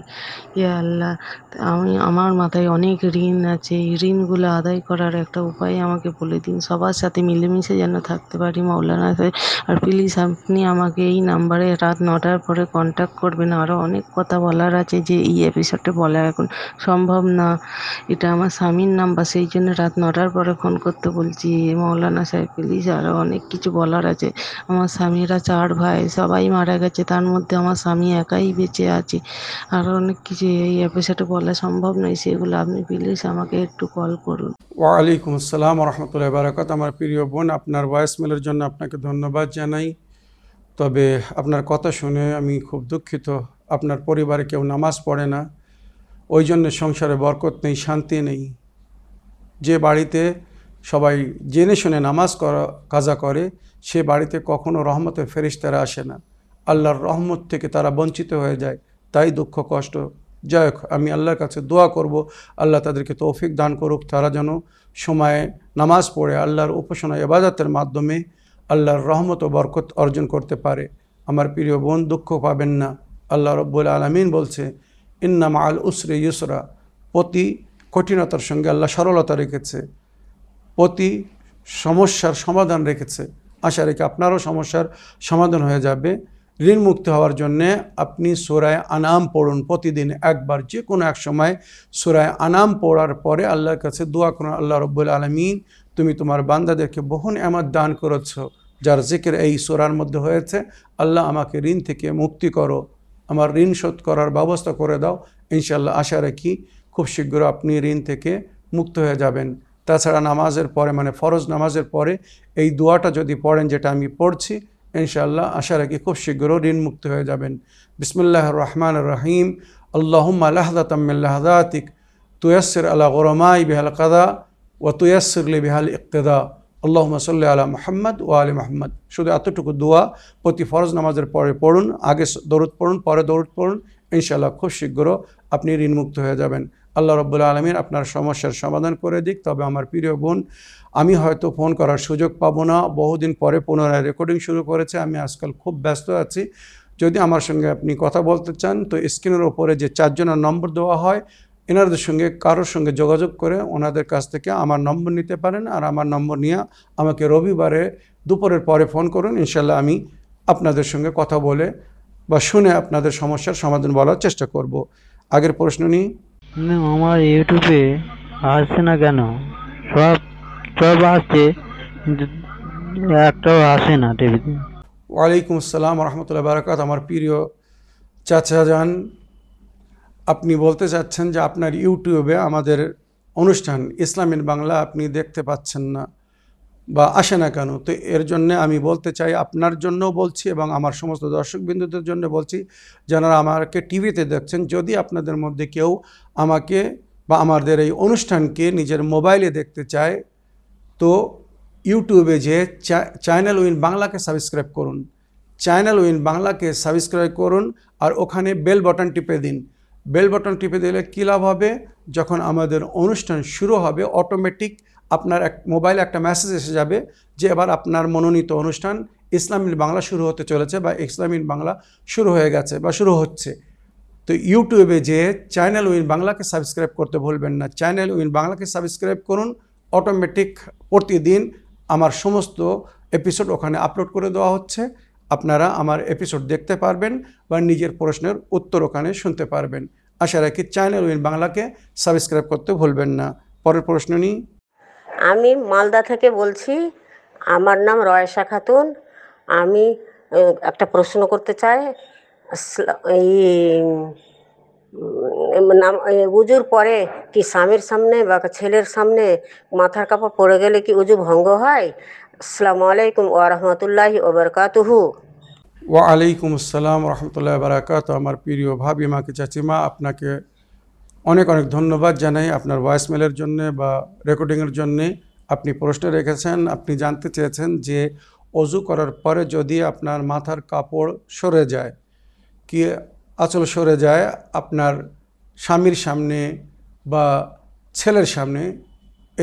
ইয়া আল্লাহ, আমি, আমার মাথায় অনেক ঋণ আছে, এই ঋণগুলো আদায় করার একটা উপায় আমাকে বলে দিন, সবার সাথে মিলেমিশে যেন থাকতে পারি মৌলানা সাহেব। আর প্লিজ আপনি আমাকে এই নাম্বারে রাত নটার পরে কন্ট্যাক্ট করবেন আরও অনেক কথা বলার আছে যে এই এপিসোডে বলা এখন সম্ভব না। এটা আমার স্বামীর নাম্বার, সেই জন্য রাত নটার পরে ফোন করতে বলছি, মৌলানা সাহেব প্লিজ আরও অনেক কিছু বলার আছে। আমার স্বামীরা চার ভাই, সবাই মারা গেছে, তার মধ্যে আমার স্বামী একাই বেঁচে আছে। আরও অনেক কিছু এই এপিসোডে বলা সম্ভব নয়, সেগুলো আপনি প্লিজ আমাকে একটু কল করুন। ওয়ালাইকুম আসসালাম রহমতুল্লাহ বারাকাত আমার প্রিয় বোন, আপনার ভয়েস মেলের জন্য আপনাকে ধন্যবাদ জানাই। তবে আপনার কথা শুনে আমি খুব দুঃখিত। আপনার পরিবারে কেউ নামাজ পড়ে না, ওই জন্য সংসারে বরকত নেই, শান্তি নেই। যে বাড়িতে সবাই জেনে শুনে নামাজ করা, কাজা করে, সে বাড়িতে কখনো রহমতের ফেরিস্তারা আসে না। আল্লাহর রহমত থেকে তারা বঞ্চিত হয়ে যায়, তাই দুঃখ, কষ্ট। যাই আমি আল্লাহর কাছে দোয়া করব, আল্লাহ তাদেরকে তৌফিক দান করুক, তারা যেন সময়ে নামাজ পড়ে, আল্লাহর উপাসনা এবাদতের মাধ্যমে আল্লাহর রহমত ও বরকত অর্জন করতে পারে। আমার প্রিয় বোন, দুঃখ পাবেন না। আল্লাহ রব্বুল আলমিন বলছে ইন্নাম আল উসরে ইউসরা প্রতি কঠিনতার সঙ্গে আল্লাহ সরলতা রেখেছে, প্রতি সমস্যার সমাধান রেখেছে। আশা রেখে আপনারও সমস্যার সমাধান হয়ে যাবে। ঋণ মুক্তি হওয়ার জন্যে আপনি সোরায় আনাম পড়ুন প্রতিদিন একবার যে কোনো এক সময়। সোরায় আনাম পড়ার পরে আল্লাহর কাছে দোয়া করুন, আল্লাহ রব্বুল আলমিন, তুমি তোমার বান্দাদেরকে বহু এমত দান করেছ, যার জিকের এই সোরার মধ্যে হয়েছে। আল্লাহ আমাকে ঋণ থেকে মুক্তি করো। আমার ঋণ শোধ করার ব্যবস্থা করে দাও। ইনশাল্লাহ আশা রাখি খুব শীঘ্র আপনি ঋণ থেকে মুক্ত হয়ে যাবেন। তাছাড়া নামাজের পরে মানে ফরজ নামাজের পরে এই দোয়াটা যদি পড়েন যেটা আমি পড়ছি, ইনশাআল্লাহ আশা রাখি খুব শীঘ্র ঋণ মুক্ত হয়ে যাবেন। বিসমুল্লাহ রহমান রহিম। আল্লাহুম আল্লাহদাতিক তুয়াসির আলা গরমাই বেহাল কাদা ও তুয়াসিরলি বেহাল ইকতেদা। আল্লাহ সাল্লি আলা মোহাম্মদ ও আলী মোহাম্মদ। শুধু এতটুকু দোয়া, প্রতি ফরজ নামাজের পরে পড়ুন, আগে দৌড় পড়ুন, পরে দৌড় পড়ুন, ইনশাআল্লাহ খুব শীঘ্র আপনি ঋণমুক্ত হয়ে যাবেন। আল্লাহ রব্বুল আলমিন আপনার সমস্যার সমাধান করে দিক। তবে আমার প্রিয় বোন, আমি হয়তো ফোন করার সুযোগ পাবো না। বহুদিন পরে পুনরায় রেকর্ডিং শুরু করেছে। আমি আজকাল খুব ব্যস্ত আছি। যদি আমার সঙ্গে আপনি কথা বলতে চান, তো স্ক্রিনের ওপরে যে চারজনের নম্বর দেওয়া হয় এনাদের সঙ্গে কারোর সঙ্গে যোগাযোগ করে ওনাদের কাছ থেকে আমার নম্বর নিতে পারেন আর আমার নম্বর নিয়ে আমাকে রবিবারে দুপুরের পরে ফোন করুন। ইনশাল্লাহ আমি আপনাদের সঙ্গে কথা বলে বা শুনে আপনাদের সমস্যার সমাধান বলার চেষ্টা করব। আগের প্রশ্ন নিই। আমার ইউটিউবে আসছে না কেন? সব সব আসছে একটাও আসে না টিভিতে। ওয়ালাইকুম আসসালাম রহমতুল্লাহ বারাকাত আমার প্রিয় চাচা যান আপনি বলতে চাচ্ছেন যে আপনার ইউটিউবে আমাদের অনুষ্ঠান, ইসলামিন বাংলা আপনি দেখতে পাচ্ছেন না বা আসে না কেন? তো এর জন্য আমি বলতে চাই, আপনার জন্যও বলছি এবং আমার সমস্ত দর্শকবিন্দুদের জন্য বলছি, যারা আমাকে টিভিতে দেখছেন, যদি আপনাদের মধ্যে কেউ আমাকে বা আমাদের এই অনুষ্ঠানকে নিজের মোবাইলে দেখতে চায়, তো ইউটিউবে যে চ্যানেল উইন বাংলাকে সাবস্ক্রাইব করুন। চ্যানেল উইন বাংলাকে সাবস্ক্রাইব করুন আর ওখানে বেল বটন টিপে দিন। বেল বাটন টিপে দিলে কী লাভ হবে? যখন আমাদের অনুষ্ঠান শুরু হবে অটোমেটিক আপনার এক মোবাইলে একটা মেসেজ এসে যাবে যে এবার আপনার মনোনীত অনুষ্ঠান ইসলামিন বাংলা শুরু হতে চলেছে বা ইসলামিন বাংলা শুরু হয়ে গেছে বা শুরু হচ্ছে। তো ইউটিউবে যে চ্যানেল উইন বাংলাকে সাবস্ক্রাইব করতে ভুলবেন না। চ্যানেল উইন বাংলাকে সাবস্ক্রাইব করুন অটোমেটিক প্রতিদিন আমার সমস্ত এপিসোড ওখানে আপলোড করে দেওয়া হচ্ছে। আপনারা আমার এপিসোড দেখতে পারবেন বা নিজের প্রশ্নের উত্তর ওখানে শুনতে পারবেন। আশা রাখি চ্যানেল উইন বাংলাকে সাবস্ক্রাইব করতে ভুলবেন না। পরের প্রশ্ন নিই। আমি মালদা থেকে বলছি, আমার নাম রয়েশা খাতুন। আমি একটা প্রশ্ন করতে চাই। এই নাম উজুর পরে কি স্বামীর সামনে বা ছেলের সামনে মাথার কাপড় পরে গেলে কি উজু ভঙ্গ হয়? আসসালামু আলাইকুম ওয়া রাহমাতুল্লাহি ওয়া বারাকাতুহু। ওয়ালাইকুম আসসালাম রহমতুল্লাহ বারাকাত আমার প্রিয় ভাবি মাকে চাচিমা, আপনাকে অনেক অনেক ধন্যবাদ জানাই আপনার ভয়েসমেলের জন্যে বা রেকর্ডিংয়ের জন্যে। আপনি প্রশ্ন রেখেছেন, আপনি জানতে চেয়েছেন যে অজু করার পরে যদি আপনার মাথার কাপড় সরে যায়, কি আঁচল সরে যায়, আপনার স্বামীর সামনে বা ছেলের সামনে,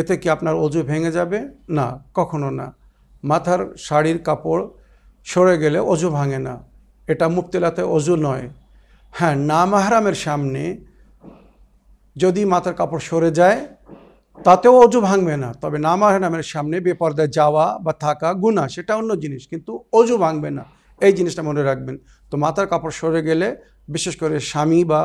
এতে কি আপনার অজু ভেঙে যাবে? না, কখনো না। মাথার শাড়ির কাপড় সরে গেলে অজু ভাঙে না। এটা মুক্তিলাতে অজু নয়। হ্যাঁ না মাহরামের সামনে যদি মাথার কাপড় সরে যায়, তাতেও অজু ভাঙবে না। তবে না মাহরামের সামনে বেপর্দায় যাওয়া বা থাকা গুণা সেটা অন্য জিনিস, কিন্তু অজু ভাঙবে না। এই জিনিসটা মনে রাখবেন। তো মাথার কাপড় সরে গেলে, বিশেষ করে স্বামী বা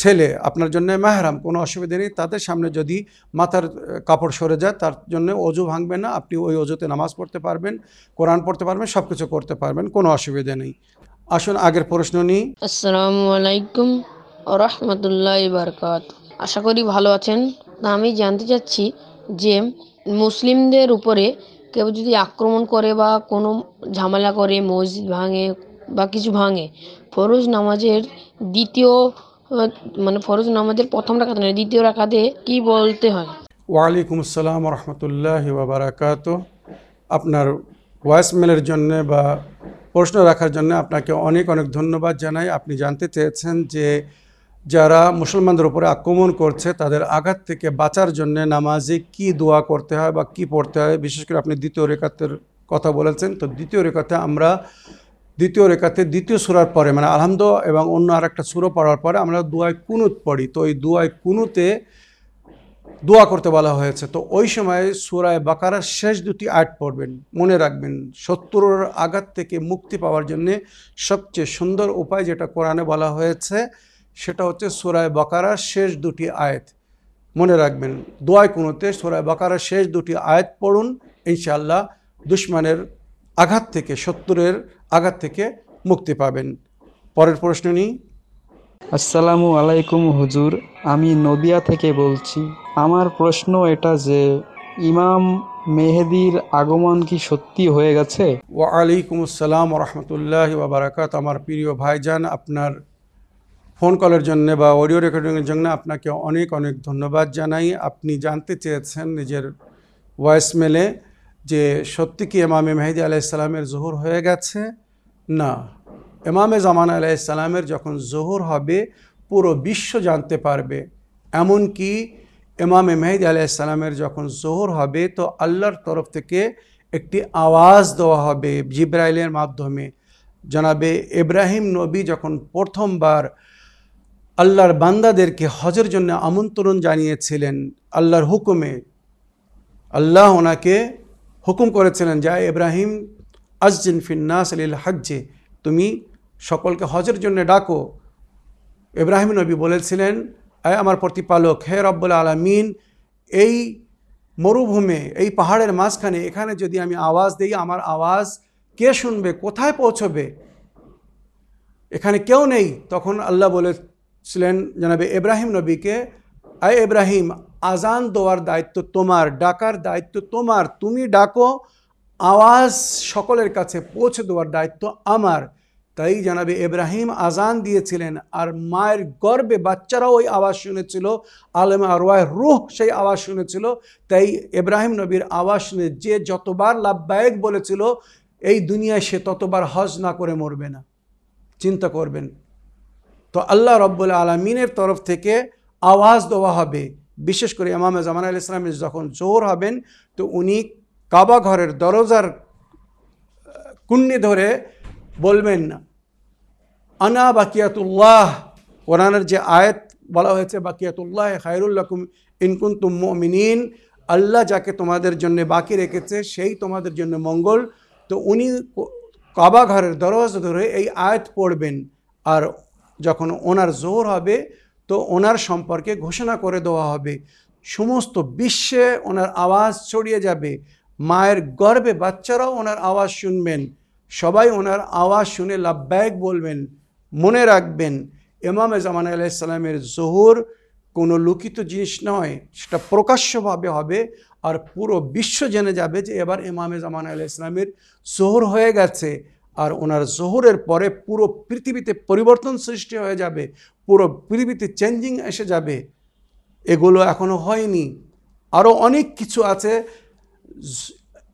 ছেলে, আপনার জন্য মেহরাম, কোনো অসুবিধা নেই। তাদের সামনে যদি মাথার কাপড় সরে যায়, তার জন্য অজু ভাঙবে না। আপনি ওই অজুতে নামাজ পড়তে পারবেন, কোরআন পড়তে পারবেন সব কিছু করতে পারবেন, কোনো অসুবিধা নেই। আসুন, আগের প্রশ্ন নিই। আসসালামু আলাইকুম রহমতুল্লাহ বারকাত আশা করি ভালো আছেন। তা আমি জানতে চাচ্ছি যে মুসলিমদের উপরে কেউ যদি আক্রমণ করে বা কোনো ঝামেলা করে, মসজিদ ভাঙে বা কিছু ভাঙে ফরজ নামাজের দ্বিতীয় মানে ফরজ নামাজের প্রথম রাখাতে নয় দ্বিতীয় রাখাতে কি বলতে হয়? ওয়ালাইকুম আসসালাম রহমতুল্লাহ বারাকাত আপনার ভয়েসমেলের জন্য বা প্রশ্ন রাখার জন্য আপনাকে অনেক অনেক ধন্যবাদ জানাই। আপনি জানতে চেয়েছেন যে যারা মুসলমানদের উপরে আক্রমণ করছে, তাদের আঘাত থেকে বাঁচার জন্য নামাজে কি দোয়া করতে হয় বা কি পড়তে হয়? বিশেষ করে আপনি দ্বিতীয় রেখাতের কথা বলেছেন। তো দ্বিতীয় রেখাতে আমরা দ্বিতীয় রেখাতে, দ্বিতীয় সুরার পরে মানে আলহামদ এবং অন্য আর একটা সুরো পড়ার পরে আমরা দুয়ায় কুনুত পড়ি। তো এই দুয়ায় কুনুতে দোয়া করতে বলা হয়েছে। তো ওই সময় সুরায় বাকারার শেষ দুটি আয়াত পড়বেন। মনে রাখবেন শত্রুর আঘাত থেকে মুক্তি পাওয়ার জন্য সবচেয়ে সুন্দর উপায় যেটা কোরআনে বলা হয়েছে, সেটা হচ্ছে সুরায় বাকারার শেষ দুটি আয়াত। মনে রাখবেন দোয়ায় কোনোতে সুরায় বাকারার শেষ দুটি আয়াত পড়ুন ইনশাল্লাহ দুশ্মনের আঘাত থেকে শত্রুরের আঘাত থেকে মুক্তি পাবেন। পরের প্রশ্ন নিই। আসসালামু আলাইকুম হুজুর আমি নদিয়া থেকে বলছি। আমার প্রশ্ন এটা যে ইমাম মেহেদির আগমন কি সত্যি হয়ে গেছে? ওয়ালাইকুম আসসালাম রহমতুল্লাহ বারাকাত আমার প্রিয় ভাইজান আপনার ফোন কলের জন্য বা অডিও রেকর্ডিংয়ের জন্য আপনাকে অনেক অনেক ধন্যবাদ জানাই। আপনি জানতে চেয়েছেন নিজের ভয়েস মেলে যে সত্যি কি এমামে মেহেদি আলাইসালামের জোহর হয়ে গেছে? না। এমামে জামান আলাইসালামের যখন জোহর হবে, পুরো বিশ্ব জানতে পারবে। এমনকি এমামে মেহেদি আলাইসালামের যখন জোহর হবে, তো আল্লাহর তরফ থেকে একটি আওয়াজ দেওয়া হবে জিব্রাইলের মাধ্যমে। জানাবে ইব্রাহিম নবী যখন প্রথমবার আল্লাহর বান্দাদেরকে হজের জন্য আমন্ত্রণ জানিয়েছিলেন, আল্লাহর হুকুমে, আল্লাহ ওনাকে হুকুম করেছিলেন, যা ইব্রাহিম আজজিন ফিন্নাস আলিল হজ্জে, তুমি সকলকে হজের জন্য ডাকো। ইব্রাহিম নবী বলেছিলেন আয় আমার প্রতিপালক, হে রব্বুল আলমিন, এই মরুভূমে, এই পাহাড়ের মাঝখানে এখানে যদি আমি আওয়াজ দিই, আমার আওয়াজ কে শুনবে, কোথায় পৌঁছবে? এখানে কেউ নেই। তখন আল্লাহ বলেছিলেন, জানাবে ইব্রাহিম নবীকে আয় ইব্রাহিম, আজান দেওয়ার দায়িত্ব তোমার, ডাকার দায়িত্ব তোমার, তুমি ডাকো আওয়াজ সকলের কাছে পৌঁছে দেওয়ার দায়িত্ব আমার। তাই জানাবে ইব্রাহিম আজান দিয়েছিলেন আর মায়ের গর্বে বাচ্চারাও ওই আওয়াজ শুনেছিল। আলম আরওয়ায় রুহ সেই আওয়াজ শুনেছিল। তাই ইব্রাহিম নবীর আওয়াজ শুনে যে যতবার লাভবায়ক বলেছিল, এই দুনিয়ায় সে ততবার হজ না করে মরবে না। চিন্তা করবেন। তো আল্লাহ রব্বুল আলমিনের তরফ থেকে আওয়াজ দেওয়া হবে। বিশেষ করে ইমাম জামান আল ইসলামের যখন জোর হবেন, তো উনি কাবা ঘরের দরজার কুন্নি ধরে বলবেন না আনা বাকিয়াতুল্লাহ। কোরআনের যে আয়াত বলা হয়েছে, বাকিয়াতুল্লাহ খায়রুল্লাকুম ইনকুন্তুম মিনীন আল্লাহ যাকে তোমাদের জন্য বাকি রেখেছে, সেই তোমাদের জন্য মঙ্গল। তো উনি কাবা ঘরের দরজা ধরে এই আয়াত পড়বেন। আর যখন ওনার জোর হবে, তো ওনার সম্পর্কে ঘোষণা করে দেওয়া হবে। সমস্ত বিশ্বে ওনার আওয়াজ ছড়িয়ে যাবে। মায়ের গর্বে বাচ্চারাও ওনার আওয়াজ শুনবেন। সবাই ওনার আওয়াজ শুনে লাভবায়ক বলবেন, মনে রাখবেন, ইমামে জামান আলাইসাল্লামের জোহর কোনো লুকিত জিনিস নয়, সেটা প্রকাশ্যভাবে হবে আর পুরো বিশ্ব জেনে যাবে যে এবার ইমামে জামান আলাহ ইসলামের জোহর হয়ে গেছে আর ওনার জোহরের পরে পুরো পৃথিবীতে পরিবর্তন সৃষ্টি হয়ে যাবে, পুরো পৃথিবীতে চেঞ্জিং এসে যাবে। এগুলো এখনও হয়নি। আরও অনেক কিছু আছে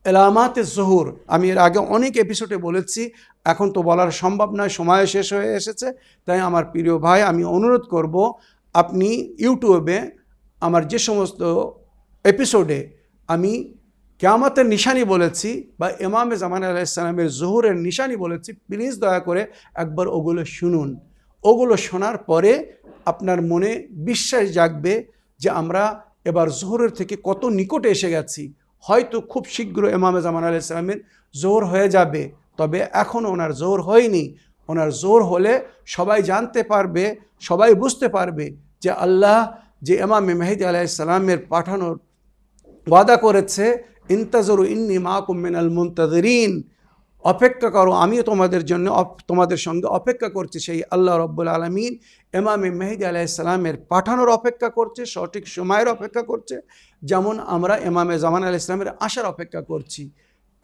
এলামাতে জহুর। আমি এর আগে অনেক এপিসোডে বলেছি, এখন তো বলার সম্ভব নয়, সময় শেষ হয়ে এসেছে, তাই আমার প্রিয় ভাই, আমি অনুরোধ করব, আপনি ইউটিউবে আমার যে সমস্ত এপিসোডে আমি কেয়ামতের নিশানি বলেছি বা ইমামে জামান আলাইসালামের জহুরের নিশানি বলেছি প্লিজ দয়া করে একবার ওগুলো শুনুন। ওগুলো শোনার পরে আপনার মনে বিশ্বাস জাগবে যে আমরা এবার জোহরের থেকে কত নিকটে এসে গেছি। হয়তো খুব শীঘ্র ইমামে জামান আলাইসালামের জোর হয়ে যাবে, তবে এখনও ওনার জোর হয়নি। ওনার জোর হলে সবাই জানতে পারবে, সবাই বুঝতে পারবে যে আল্লাহ যে ইমামে মেহেদি আলাইসালামের পাঠানোর ওয়াদা করেছে, ইন্তাজরু ইন্নি মাকুম মিনাল মুন্তাজরিন। অপেক্ষা করো, আমিও তোমাদের জন্য তোমাদের সঙ্গে অপেক্ষা করছি, সেই আল্লাহ রব্বুল আলমিন এমামে মেহেদি আলাইসালামের পাঠানোর অপেক্ষা করছে, সঠিক সময়ের অপেক্ষা করছে যেমন আমরা এমামে জামান আল ইসলামের আশার অপেক্ষা করছি।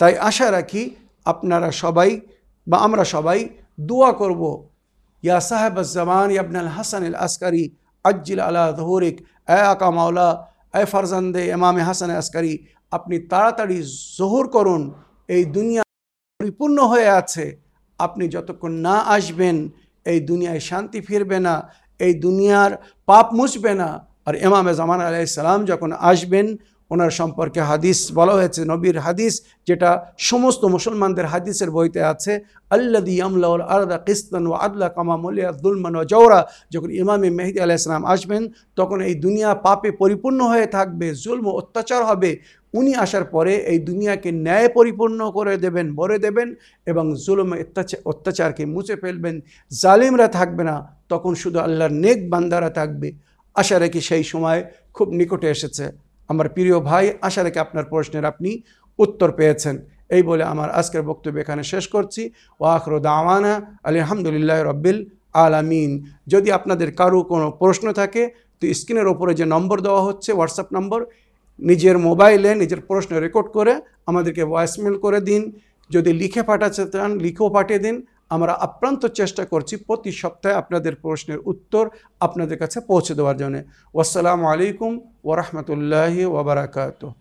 তাই আশা রাখি আপনারা সবাই বা আমরা সবাই দোয়া করব, ইয়া সাহেব জামান ইয়াবনাল হাসান আল আসকারি, আজ্জিল আলা ধহরিক এ আকা মাওলা, এ ফারজান্দে এমামে হাসান আসকারি, আপনি তাড়াতাড়ি জোহর করুন, এই দুনিয়া পরিপূর্ণ হয়ে আছে। আপনি যতক্ষণ না আসবেন, এই দুনিয়ায় শান্তি ফিরবে না, এই দুনিয়ার পাপ মুছবে না। আর ইমামে জামান আলাইসালাম যখন আসবেন, ওনার সম্পর্কে হাদিস বলা হয়েছে, নবীর হাদিস, যেটা সমস্ত মুসলমানদের হাদিসের বইতে আছে আল্লাদি আমলাউল আরদা কিস্তান ও আদলা কামা মলিয়া দুলমান ও জৌরা যখন ইমামে মেহেদি আলাইসালাম আসবেন, তখন এই দুনিয়া পাপে পরিপূর্ণ হয়ে থাকবে, জুলম অত্যাচার হবে। উনি আসার পরে এই দুনিয়াকে ন্যায় পরিপূর্ণ করে দেবেন, ভরে দেবেন এবং জুলম অত্যাচার অত্যাচারকে মুছে ফেলবেন। জালিমরা থাকবে না, তখন শুধু আল্লাহর নেক বান্দারা থাকবে। আশা রাখি সেই সময় খুব নিকটে এসেছে। আমার প্রিয় ভাই, আশা রেখে আপনার প্রশ্নের আপনি উত্তর পেয়েছেন। এই বলে আমার আজকের বক্তব্য এখানে শেষ করছি। ওয়াখর দাওয়ানা, আলহামদুলিল্লাহ রব্বিল আলামিন। যদি আপনাদের কারও কোনো প্রশ্ন থাকে, তো স্ক্রিনের ওপরে যে নম্বর দেওয়া হচ্ছে, হোয়াটসঅ্যাপ নম্বর, নিজের মোবাইলে নিজের প্রশ্ন রেকর্ড করে আমাদেরকে ভয়েসমেল করে দিন। যদি লিখে পাঠাতে চান, লিখেও পাঠিয়ে দিন। আমরা আপ্রান্ত চেষ্টা করছি প্রতি সপ্তাহে আপনাদের প্রশ্নের উত্তর আপনাদের কাছে পৌঁছে দেওয়ার জন্য। আসসালামু আলাইকুম ওরহমতুল্লাহি ওবরাকাতুহ